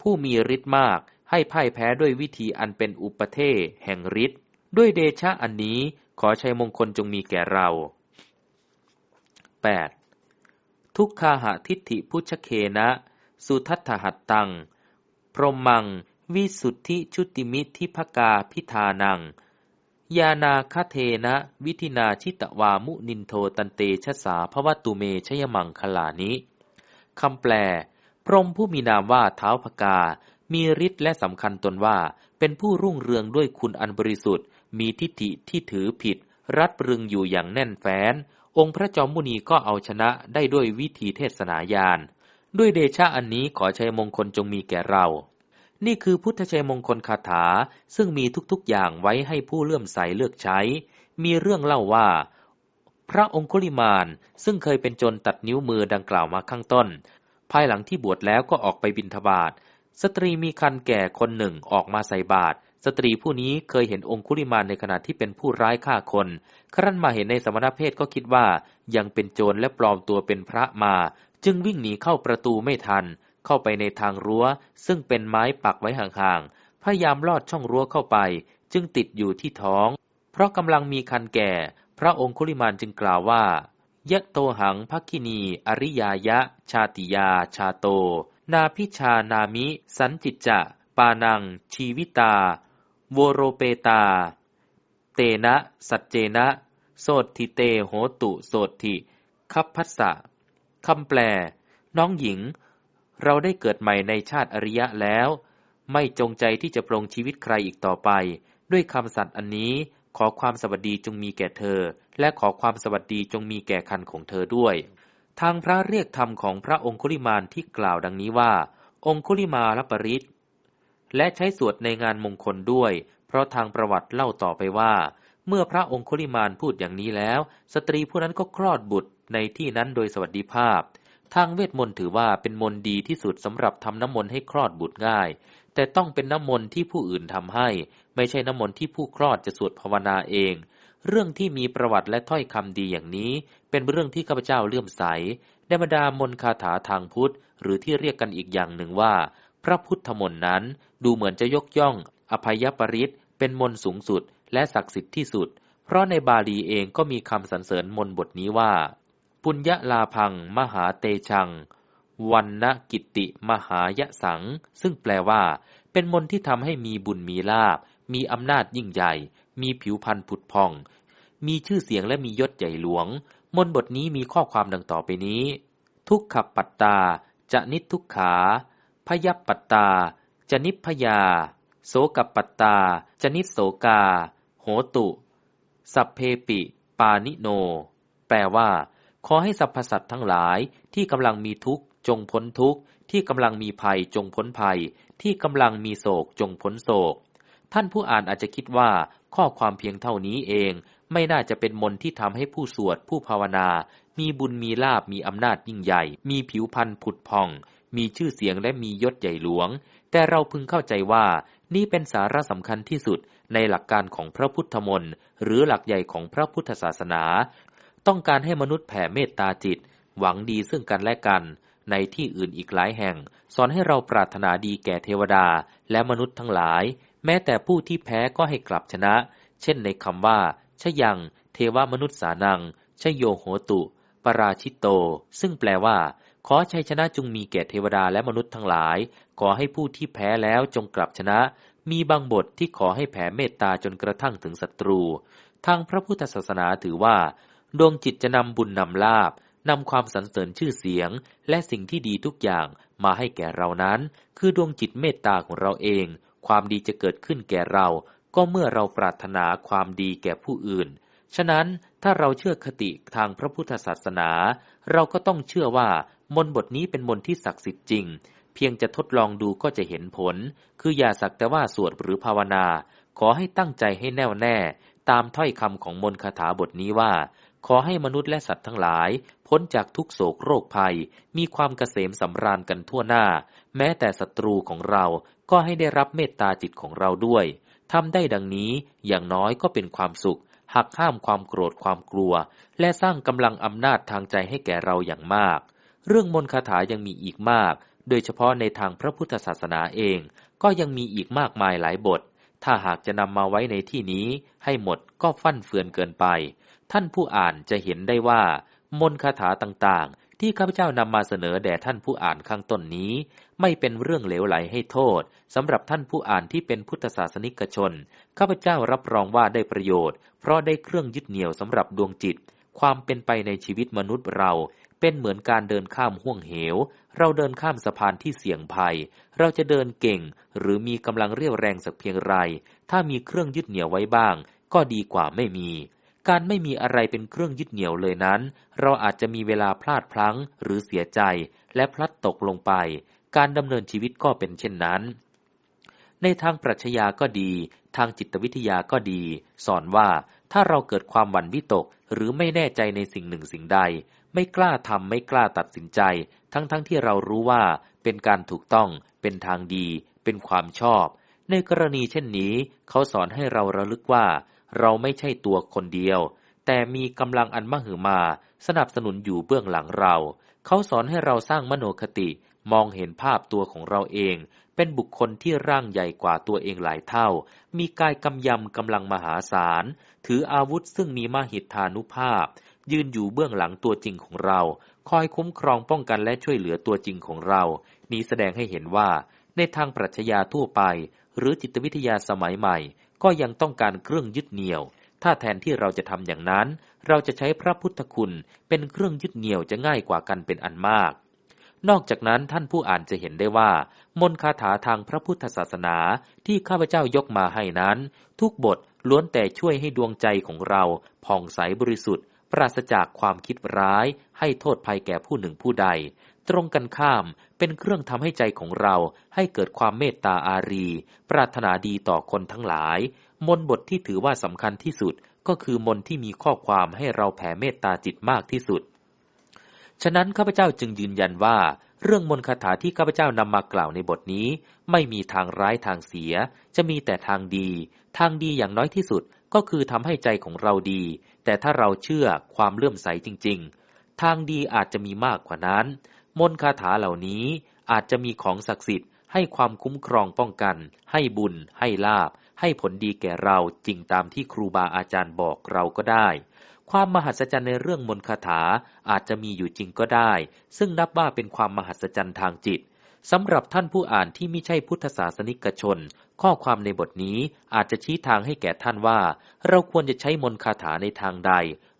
ผู้มีฤทธิ์มากให้พ่ายแพ้ด้วยวิธีอันเป็นอุปเทแห่งฤทธิ์ด้วยเดชะอันนี้ขอชัยมงคลจงมีแก่เรา 8. ทุกขาหะทิฏฐิพุชเคนะ สุทัตถหัตตัง พรหมัง วิสุทธิชุติมิทิภกาพิธานัง ยานาคเทนะ วิธินาชิตวามุนินโทตันเตชะสาภวตุเมชยมังคลานิคำแปล พรหมผู้มีนามว่าเท้าพกา มีฤทธิ์และสำคัญตนว่า เป็นผู้รุ่งเรืองด้วยคุณอันบริสุทธิ์ มีทิฏฐิที่ถือผิด รัดปรึงอยู่อย่างแน่นแฟ้น องค์พระจอมมุนีก็เอาชนะได้ด้วยวิธีเทศนาญาณด้วยเดชะอันนี้ขอชัยมงคลจงมีแก่เรา นี่คือพุทธชัยมงคลคาถาซึ่งมีทุกๆอย่างไว้ให้ผู้เลื่อมใสเลือกใช้ มีเรื่องเล่าว่า พระองคุลิมานซึ่งเคยเป็นโจรตัดนิ้วมือดังกล่าวมาข้างต้น ภายหลังที่บวชแล้วก็ออกไปบิณฑบาตสตรีมีครรภ์แก่คนหนึ่งออกมาใส่บาตรสตรีผู้นี้เคยเห็นองคุลิมานในขณะที่เป็นผู้ร้ายฆ่าคน ครั้นมาเห็นในสมณเพศก็คิดว่ายังเป็นโจรและปลอมตัวเป็นพระมา จึงวิ่งหนีเข้าประตูไม่ทัน เข้าไปในทางรั้ว ซึ่งเป็นไม้ปักไว้ห่างๆ พยายามลอดช่องรั้วเข้าไป จึงติดอยู่ที่ท้อง เพราะกำลังมีคันแก่ พระองคุลิมานจึงกล่าวว่ายะโตหังพักกินี อริยายะ ชาติยา ชาโต นาพิชานามิ สันจิตจะ ปานัง ชีวิตา โวโรเปตา เตนะ สัจเจนะ โสติเตโหตุ โสติคัพพัสสะคำแปล น้องหญิง เราได้เกิดใหม่ในชาติอริยะแล้ว ไม่จงใจที่จะปรงชีวิตใครอีกต่อไป ด้วยคำสัตย์อันนี้ขอความสวัสดีจงมีแก่เธอ และขอความสวัสดีจงมีแก่คันของเธอด้วย ทางพระเรียกธรรมของพระองคุลิมานที่กล่าวดังนี้ว่า องคุลิมาลปริศและใช้สวดในงานมงคลด้วย เพราะทางประวัติเล่าต่อไปว่า เมื่อพระองคุลิมานพูดอย่างนี้แล้ว สตรีผู้นั้นก็คลอดบุตรในที่นั้นโดยสวัสดิภาพ ทางเวทมนต์ถือว่าเป็นมนต์ดีที่สุดสำหรับทำน้ำมนต์ให้คลอดบุตรง่าย แต่ต้องเป็นน้ำมนต์ที่ผู้อื่นทำให้ ไม่ใช่น้ำมนต์ที่ผู้คลอดจะสวดภาวนาเอง เรื่องที่มีประวัติและถ้อยคำดีอย่างนี้ เป็นเรื่องที่ข้าพเจ้าเลื่อมใสในบรรดามนต์คาถาทางพุทธ หรือที่เรียกกันอีกอย่างหนึ่งว่า พระพุทธมนต์นั้น ดูเหมือนจะยกย่อง อภัยปริศเป็นมนต์สูงสุด และศักดิ์สิทธิ์ที่สุด เพราะในบาลีเองก็มีคำสรรเสริญมนต์บทนี้ว่า ปุญญลาพังมหาเตชัง วันนกิติมหายะสัง ซึ่งแปลว่า เป็นมนที่ทำให้มีบุญมีลาบ มีอำนาจยิ่งใหญ่ มีผิวพรรณผุดพอง มีชื่อเสียงและมียศใหญ่หลวง มนบทนี้มีข้อความดังต่อไปนี้ ทุกขปัตตา จะนิทุกขา พยับปัตตา จะนิพยา โสกปัตตา จะนิโสกา โหตุ สัพเพปิ ปานิโน แปลว่า ขอให้สรรพสัตว์ทั้งหลายที่กำลังมีทุกข์จงพ้นทุกข์ ที่กำลังมีภัยจงพ้นภัย ที่กำลังมีโศกจงพ้นโศก ท่านผู้อ่านอาจจะคิดว่าข้อความเพียงเท่านี้เอง ไม่น่าจะเป็นมนที่ทำให้ผู้สวดผู้ภาวนา มีบุญมีลาบมีอำนาจยิ่งใหญ่ มีผิวพรรณผุดพอง มีชื่อเสียงและมียศใหญ่หลวง แต่เราพึงเข้าใจว่า นี่เป็นสาระสำคัญที่สุดในหลักการของพระพุทธมนต์หรือหลักใหญ่ของพระพุทธศาสนา ต้องการให้มนุษย์แผ่เมตตาจิต หวังดีซึ่งกันและกัน ในที่อื่นอีกหลายแห่ง สอนให้เราปรารถนาดีแก่เทวดาและมนุษย์ทั้งหลาย แม้แต่ผู้ที่แพ้ก็ให้กลับชนะ เช่นในคำว่า ชยัง เทวมนุษย์สานัง ชโยโหตุ ปราชิตโต ซึ่งแปลว่า ขอชัยชนะจงมีแก่เทวดาและมนุษย์ทั้งหลาย ขอให้ผู้ที่แพ้แล้วจงกลับชนะ มีบางบทที่ขอให้แผ่เมตตาจนกระทั่งถึงศัตรู ทางพระพุทธศาสนาถือว่า ดวงจิตจะนำบุญนำลาบนำความสรรเสริญชื่อเสียง และสิ่งที่ดีทุกอย่างมาให้แก่เรานั้น คือดวงจิตเมตตาของเราเอง ความดีจะเกิดขึ้นแก่เรา ก็เมื่อเราปรารถนาความดีแก่ผู้อื่น ฉะนั้นถ้าเราเชื่อคติทางพระพุทธศาสนา เราก็ต้องเชื่อว่ามนบทนี้เป็นมนที่ศักดิ์สิทธิ์จริง เพียงจะทดลองดูก็จะเห็นผล คืออย่าสักแต่ว่าสวดหรือภาวนา ขอให้ตั้งใจให้แน่วแน่ ตามถ้อยคำของมนคาถาบทนี้ว่า ขอให้มนุษย์และสัตว์ทั้งหลาย พ้นจากทุกโศกโรคภัย มีความเกษมสำราญกันทั่วหน้า แม้แต่ศัตรูของเราก็ให้ได้รับเมตตาจิตของเราด้วยทำได้ดังนี้อย่างน้อยก็เป็นความสุข หักห้ามความโกรธความกลัว และสร้างกำลังอำนาจทางใจให้แก่เราอย่างมาก เรื่องมนต์คาถายังมีอีกมาก โดยเฉพาะในทางพระพุทธศาสนาเอง ก็ยังมีอีกมากมายหลายบท ถ้าหากจะนำมาไว้ในที่นี้ ให้หมดก็ฟั่นเฟือนเกินไป ท่านผู้อ่านจะเห็นได้ว่า มนคาถาต่างๆ ที่ข้าพเจ้านำมาเสนอแด่ท่านผู้อ่านข้างต้นนี้ ไม่เป็นเรื่องเหลวไหลให้โทษสำหรับท่านผู้อ่านที่เป็นพุทธศาสนิกชน ข้าพเจ้ารับรองว่าได้ประโยชน์ เพราะได้เครื่องยึดเหนี่ยวสำหรับดวงจิต ความเป็นไปในชีวิตมนุษย์เราเป็นเหมือนการเดินข้ามห่วงเหว เราเดินข้ามสะพานที่เสี่ยงภัย เราจะเดินเก่ง หรือมีกำลังเรี่ยวแรงสักเพียงไร ถ้ามีเครื่องยึดเหนี่ยวไว้บ้าง ก็ดีกว่าไม่มี การไม่มีอะไรเป็นเครื่องยึดเหนี่ยวเลยนั้น เราอาจจะมีเวลาพลาดพลั้งหรือเสียใจและพลัดตกลงไป การดำเนินชีวิตก็เป็นเช่นนั้น ในทางปรัชญาก็ดี ทางจิตวิทยาก็ดี สอนว่าถ้าเราเกิดความหวั่นวิตก หรือไม่แน่ใจในสิ่งหนึ่งสิ่งใด ไม่กล้าทำไม่กล้าตัดสินใจ ทั้งๆทที่เรารู้ว่าเป็นการถูกต้อง เป็นทางดี เป็นความชอบ ในกรณีเช่นนี้ เขาสอนให้เราระลึกว่า เราไม่ใช่ตัวคนเดียว แต่มีกำลังอันมหึมาสนับสนุนอยู่เบื้องหลังเรา เขาสอนให้เราสร้างมโนคติมองเห็นภาพตัวของเราเอง เป็นบุคคลที่ร่างใหญ่กว่าตัวเองหลายเท่า มีกายกำยำกำลังมหาศาล ถืออาวุธซึ่งมีมหิทธานุภาพ ยืนอยู่เบื้องหลังตัวจริงของเรา คอยคุ้มครองป้องกันและช่วยเหลือตัวจริงของเรา นี้แสดงให้เห็นว่า ในทางปรัชญาทั่วไป หรือจิตวิทยาสมัยใหม่ ก็ยังต้องการเครื่องยึดเหนี่ยว ถ้าแทนที่เราจะทำอย่างนั้น เราจะใช้พระพุทธคุณเป็นเครื่องยึดเหนี่ยวจะง่ายกว่ากันเป็นอันมาก นอกจากนั้นท่านผู้อ่านจะเห็นได้ว่า มนต์คาถาทางพระพุทธศาสนาที่ข้าพเจ้ายกมาให้นั้น ทุกบทล้วนแต่ช่วยให้ดวงใจของเราผ่องใสบริสุทธิ์ ปราศจากความคิดร้าย ให้โทษภัยแก่ผู้หนึ่งผู้ใด ตรงกันข้ามเป็นเครื่องทำให้ใจของเราให้เกิดความเมตตาอารี ปรารถนาดีต่อคนทั้งหลาย มนบทที่ถือว่าสำคัญที่สุดก็คือมนที่มีข้อความให้เราแผ่เมตตาจิตมากที่สุด ฉะนั้นข้าพเจ้าจึงยืนยันว่า เรื่องมนคาถาที่ข้าพเจ้านำมากล่าวในบทนี้ ไม่มีทางร้ายทางเสีย จะมีแต่ทางดี ทางดีอย่างน้อยที่สุดก็คือทำให้ใจของเราดี แต่ถ้าเราเชื่อความเลื่อมใสจริง ๆ ทางดีอาจจะมีมากกว่านั้น มนต์คาถาเหล่านี้อาจจะมีของศักดิ์สิทธิ์ให้ความคุ้มครองป้องกัน ให้บุญ ให้ลาบ ให้ผลดีแก่เราจริงตามที่ครูบาอาจารย์บอกเราก็ได้ ความมหัศจรรย์ในเรื่องมนต์คาถาอาจจะมีอยู่จริงก็ได้ ซึ่งนับว่าเป็นความมหัศจรรย์ทางจิตสำหรับท่านผู้อ่านที่ไม่ใช่พุทธศาสนิกชน ข้อความในบทนี้อาจจะชี้ทางให้แก่ท่านว่า เราควรจะใช้มนต์คาถาในทางใด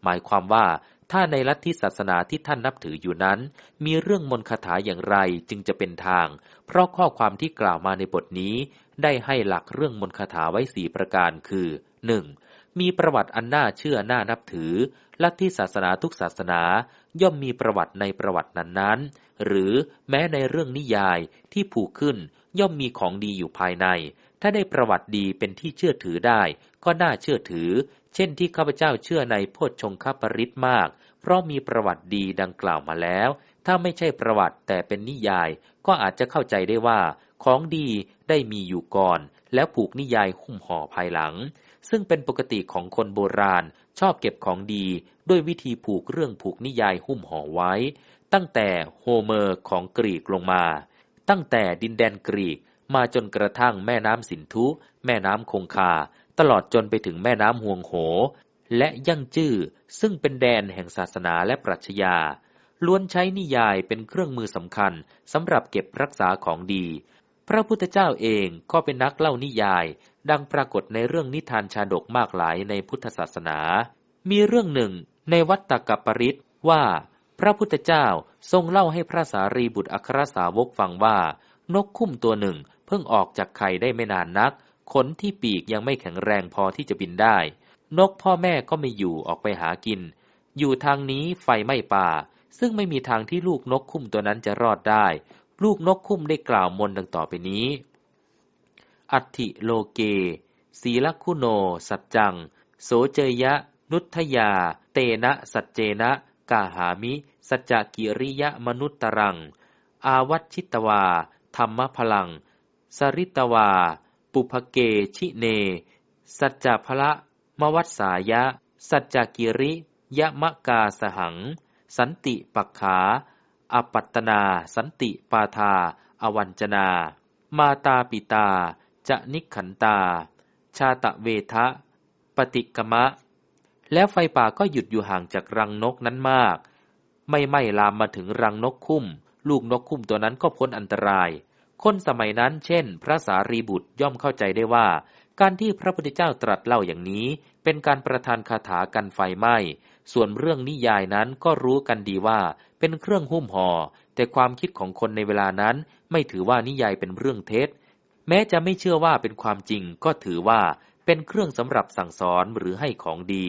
หมายความว่า ถ้าในลัทธิศาสนาที่ท่านนับถืออยู่นั้น มีเรื่องมนต์คาถาอย่างไรจึงจะเป็นทาง เพราะข้อความที่กล่าวมาในบทนี้ ได้ให้หลักเรื่องมนต์คาถาไว้สี่ประการคือ 1. มีประวัติอันน่าเชื่อน่านับถือ ลัทธิศาสนาทุกศาสนา ย่อมมีประวัติในประวัตินั้นๆ หรือแม้ในเรื่องนิยายที่ผูกขึ้นย่อมมีของดีอยู่ภายใน ถ้าได้ประวัติดีเป็นที่เชื่อถือได้ ก็น่าเชื่อถือ เช่นที่ข้าพเจ้าเชื่อในโพชฌงคปริตมาก เพราะมีประวัติดีดังกล่าวมาแล้ว ถ้าไม่ใช่ประวัติแต่เป็นนิยาย ก็อาจจะเข้าใจได้ว่า ของดีได้มีอยู่ก่อน แล้วผูกนิยายหุ้มห่อภายหลัง ซึ่งเป็นปกติของคนโบราณ ชอบเก็บของดี ด้วยวิธีผูกเรื่องผูกนิยายหุ้มห่อไว้ ตั้งแต่โฮเมอร์ของกรีกลงมา ตั้งแต่ดินแดนกรีก มาจนกระทั่งแม่น้ำสินธุ แม่น้ำคงคา ตลอดจนไปถึงแม่น้ำห่วงโห และยั่งจื้อซึ่งเป็นแดนแห่งศาสนาและปรัชญา ล้วนใช้นิยายเป็นเครื่องมือสำคัญสำหรับเก็บรักษาของดี พระพุทธเจ้าเองก็เป็นนักเล่านิยาย ดังปรากฏในเรื่องนิทานชาดกมากหลายในพุทธศาสนา มีเรื่องหนึ่งในวัตตกปริตว่าพระพุทธเจ้าทรงเล่าให้พระสารีบุตรอัครสาวกฟังว่า นกคุ้มตัวหนึ่ง เพิ่งออกจากไข่ได้ไม่นานนัก ขนที่ปีกยังไม่แข็งแรงพอที่จะบินได้ นกพ่อแม่ก็ไม่อยู่ออกไปหากิน อยู่ทางนี้ไฟไหม้ป่า ซึ่งไม่มีทางที่ลูกนกคุ้มตัวนั้นจะรอดได้ ลูกนกคุ้มได้กล่าวมนดังต่อไปนี้ อัติโลเก ศีลคุโน สัจจัง โสเจยะ นุทยา เตนะสัจเจนะ กาหามิ สัจจกิริยะมนุตตรัง อาวัชชิตวา ธรรมพลัง สริตวา ปุภเกชิเน สัจจพละมวัสสายะ สัจจกิริยะมะกาสหัง สันติปักขาอปัตตนา สันติปาทา อวัญจนา มาตาปิตา จะนิขันตา ชาตะเวทะ ปฏิกมะ แล้วไฟป่าก็หยุดอยู่ห่างจากรังนกนั้นมาก ไม่ไหม้ลามมาถึงรังนกคุ้ม ลูกนกคุ้มตัวนั้นก็พ้นอันตราย คนสมัยนั้น เช่น พระสารีบุตรย่อมเข้าใจได้ว่า การที่พระพุทธเจ้าตรัสเล่าอย่างนี้ เป็นการประทานคาถากันไฟไหม้ ส่วนเรื่องนิยายนั้นก็รู้กันดีว่า เป็นเครื่องหุ้มห่อ แต่ความคิดของคนในเวลานั้น ไม่ถือว่านิยายเป็นเรื่องเท็จ แม้จะไม่เชื่อว่าเป็นความจริง ก็ถือว่าเป็นเครื่องสำหรับสั่งสอนหรือให้ของดี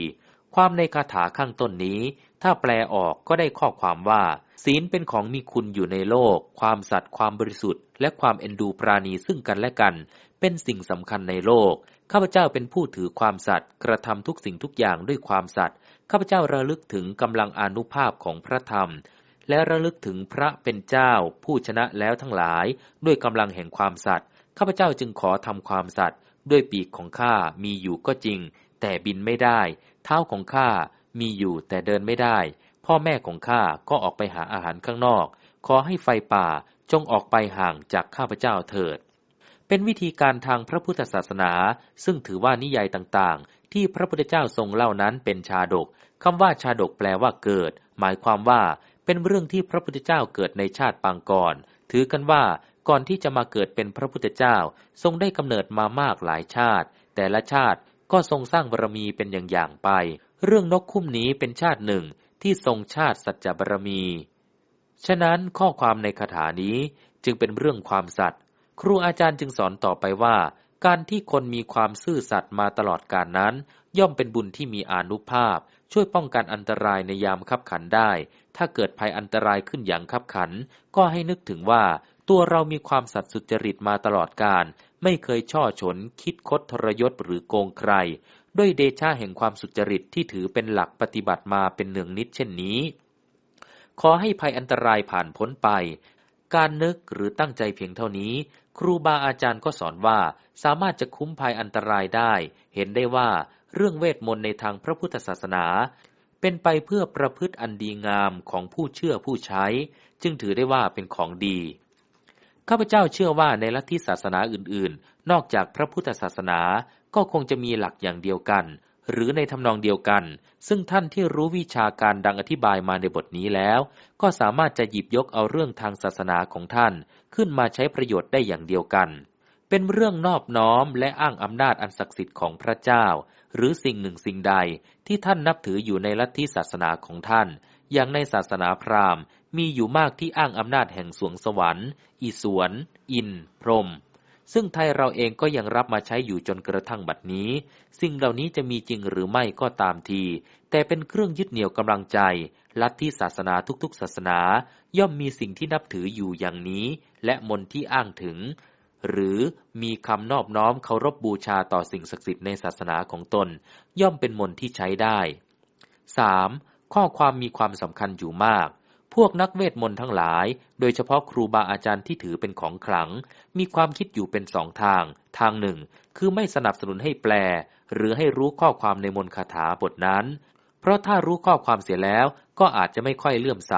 ความในคาถาข้างต้นนี้ ถ้าแปลออกก็ได้ข้อความว่า ศีลเป็นของมีคุณอยู่ในโลก ความสัตย์ความบริสุทธิ์ และความเอ็นดูปราณีซึ่งกันและกัน เป็นสิ่งสำคัญในโลก ข้าพเจ้าเป็นผู้ถือความสัตย์กระทำทุกสิ่งทุกอย่างด้วยความสัตย์ข้าพเจ้าระลึกถึงกำลังอนุภาพของพระธรรม และระลึกถึงพระเป็นเจ้า ผู้ชนะแล้วทั้งหลาย ด้วยกำลังแห่งความสัตย์ข้าพเจ้าจึงขอทำความสัตย์ด้วยปีกของข้ามีอยู่ก็จริง แต่บินไม่ได้ เท้าของข้ามีอยู่แต่เดินไม่ได้ พ่อแม่ของข้าก็ออกไปหาอาหารข้างนอก ขอให้ไฟป่า จงออกไปห่างจากข้าพเจ้าเถิด เป็นวิธีการทางพระพุทธศาสนา ซึ่งถือว่านิยายต่างๆ ที่พระพุทธเจ้าทรงเล่านั้นเป็นชาดกคำว่าชาดกแปลว่าเกิด หมายความว่าเป็นเรื่องที่พระพุทธเจ้าเกิดในชาติปางก่อน ถือกันว่าก่อนที่จะมาเกิดเป็นพระพุทธเจ้า ทรงได้กำเนิดมามากหลายชาติ แต่ละชาติก็ทรงสร้างบารมีเป็นอย่างๆไป เรื่องนกคุ้มนี้เป็นชาติหนึ่งที่ทรงชาติสัจจบารมี ฉะนั้นข้อความในคาถานี้จึงเป็นเรื่องความสัตย์ครูอาจารย์จึงสอนต่อไปว่า การที่คนมีความซื่อสัตย์มาตลอดกาลนั้น ย่อมเป็นบุญที่มีอานุภาพ ช่วยป้องกันอันตรายในยามขับขันได้ ถ้าเกิดภัยอันตรายขึ้นอย่างขับขัน ก็ให้นึกถึงว่า ตัวเรามีความสัตย์สุจริตมาตลอดกาลไม่เคยช่อฉน คิดคดทรยศหรือโกงใคร ด้วยเดชาแห่งความสุจริตที่ถือเป็นหลักปฏิบัติมาเป็นเนืองนิดเช่นนี้ ขอให้ภัยอันตรายผ่านพ้นไป การนึกหรือตั้งใจเพียงเท่านี้ ครูบาอาจารย์ก็สอนว่าสามารถจะคุ้มภัยอันตรายได้ เห็นได้ว่าเรื่องเวทมนต์ในทางพระพุทธศาสนา เป็นไปเพื่อประพฤติอันดีงามของผู้เชื่อผู้ใช้ จึงถือได้ว่าเป็นของดี ข้าพเจ้าเชื่อว่าในลัทธิศาสนาอื่นๆ นอกจากพระพุทธศาสนาก็คงจะมีหลักอย่างเดียวกัน หรือในทำนองเดียวกัน ซึ่งท่านที่รู้วิชาการดังอธิบายมาในบทนี้แล้ว ก็สามารถจะหยิบยกเอาเรื่องทางศาสนาของท่านขึ้นมาใช้ประโยชน์ได้อย่างเดียวกัน เป็นเรื่องนอบน้อมและอ้างอำนาจอันศักดิ์สิทธิ์ของพระเจ้า หรือสิ่งหนึ่งสิ่งใดที่ท่านนับถืออยู่ในลัทธิศาสนาของท่าน อย่างในศาสนาพราหมณ์ มีอยู่มากที่อ้างอำนาจแห่งสวงสวรรค์ อีสวน อิน พรม ซึ่งไทยเราเองก็ยังรับมาใช้อยู่จนกระทั่งบัดนี้ สิ่งเหล่านี้จะมีจริงหรือไม่ก็ตามที แต่เป็นเครื่องยึดเหนี่ยวกำลังใจ ลัทธิศาสนาทุกๆ ศาสนา ย่อมมีสิ่งที่นับถืออยู่อย่างนี้ และมนที่อ้างถึง หรือมีคำนอบน้อมเคารพบบูชาต่อสิ่งศักดิ์สิทธิ์ในศาสนาของตน ย่อมเป็นมนที่ใช้ได้ 3. ข้อความมีความสำคัญอยู่มาก พวกนักเวทมนต์ทั้งหลาย โดยเฉพาะครูบาอาจารย์ที่ถือเป็นของขลัง มีความคิดอยู่เป็นสองทาง ทางหนึ่ง คือไม่สนับสนุนให้แปล หรือให้รู้ข้อความในมนต์คาถาบทนั้น เพราะถ้ารู้ข้อความเสียแล้วก็อาจจะไม่ค่อยเลื่อมใส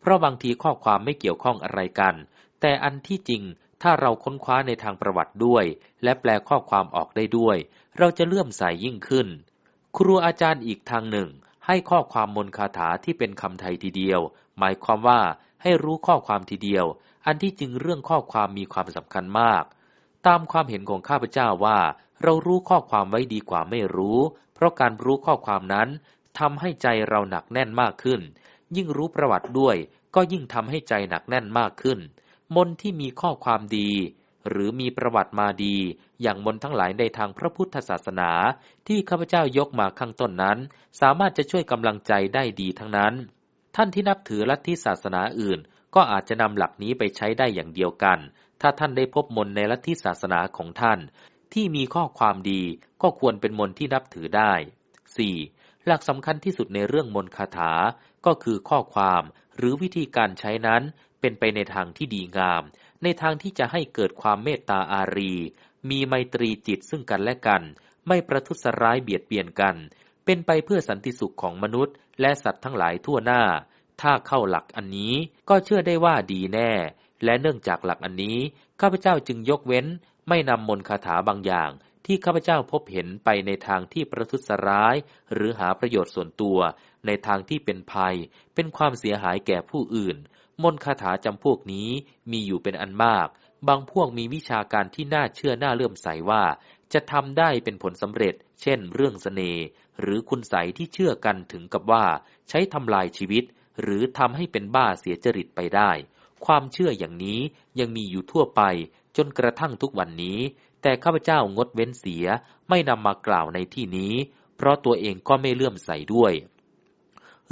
เพราะบางทีข้อความไม่เกี่ยวข้องอะไรกัน แต่อันที่จริง ถ้าเราค้นคว้าในทางประวัติด้วย และแปลข้อความออกได้ด้วย เราจะเลื่อมใสยยิ่งขึ้น ครูอาจารย์อีกทางหนึ่ง ให้ข้อความมนคาถาที่เป็นคำไทยทีเดียว หมายความว่าให้รู้ข้อความทีเดียว อันที่จริงเรื่องข้อความมีความสำคัญมาก ตามความเห็นของข้าพเจ้าว่า เรารู้ข้อความไว้ดีกว่าไม่รู้ เพราะการรู้ข้อความนั้นทำให้ใจเราหนักแน่นมากขึ้น ยิ่งรู้ประวัติด้วย ก็ยิ่งทำให้ใจหนักแน่นมากขึ้น มนที่มีข้อความดี หรือมีประวัติมาดี อย่างมนทั้งหลายในทางพระพุทธศาสนา ที่ข้าพเจ้ายกมาข้างต้นนั้น สามารถจะช่วยกำลังใจได้ดีทั้งนั้น ท่านที่นับถือลัทธิศาสนาอื่น ก็อาจจะนำหลักนี้ไปใช้ได้อย่างเดียวกัน ถ้าท่านได้พบมนในลัทธิศาสนาของท่าน ที่มีข้อความดีก็ควรเป็นมนที่นับถือได้ 4. หลักสำคัญที่สุดในเรื่องมนคาถา ก็คือข้อความ หรือวิธีการใช้นั้นเป็นไปในทางที่ดีงาม ในทางที่จะให้เกิดความเมตตาอารี มีไมตรีจิตซึ่งกันและกัน ไม่ประทุษร้ายเบียดเบียนกัน เป็นไปเพื่อสันติสุขของมนุษย์ และสัตว์ทั้งหลายทั่วหน้า ถ้าเข้าหลักอันนี้ก็เชื่อได้ว่าดีแน่ และเนื่องจากหลักอันนี้ ข้าพเจ้าจึงยกเว้น ไม่นำมนคาถาบางอย่าง ที่ข้าพเจ้าพบเห็นไปในทางที่ประทุษร้าย หรือหาประโยชน์ส่วนตัว ในทางที่เป็นภัย เป็นความเสียหายแก่ผู้อื่น มนคาถาจำพวกนี้มีอยู่เป็นอันมาก บางพวกมีวิชาการที่น่าเชื่อน่าเลื่อมใสว่า จะทำได้เป็นผลสำเร็จ เช่น เรื่องสเสน่ห์หรือคุณใสที่เชื่อกันถึงกับว่า ใช้ทำลายชีวิต หรือทำให้เป็นบ้าเสียจริตไปได้ ความเชื่ออย่างนี้ยังมีอยู่ทั่วไป จนกระทั่งทุกวันนี้ แต่ข้าพเจ้างดเว้นเสียไม่นำมากล่าวในที่นี้ เพราะตัวเองก็ไม่เลื่อมใสด้วย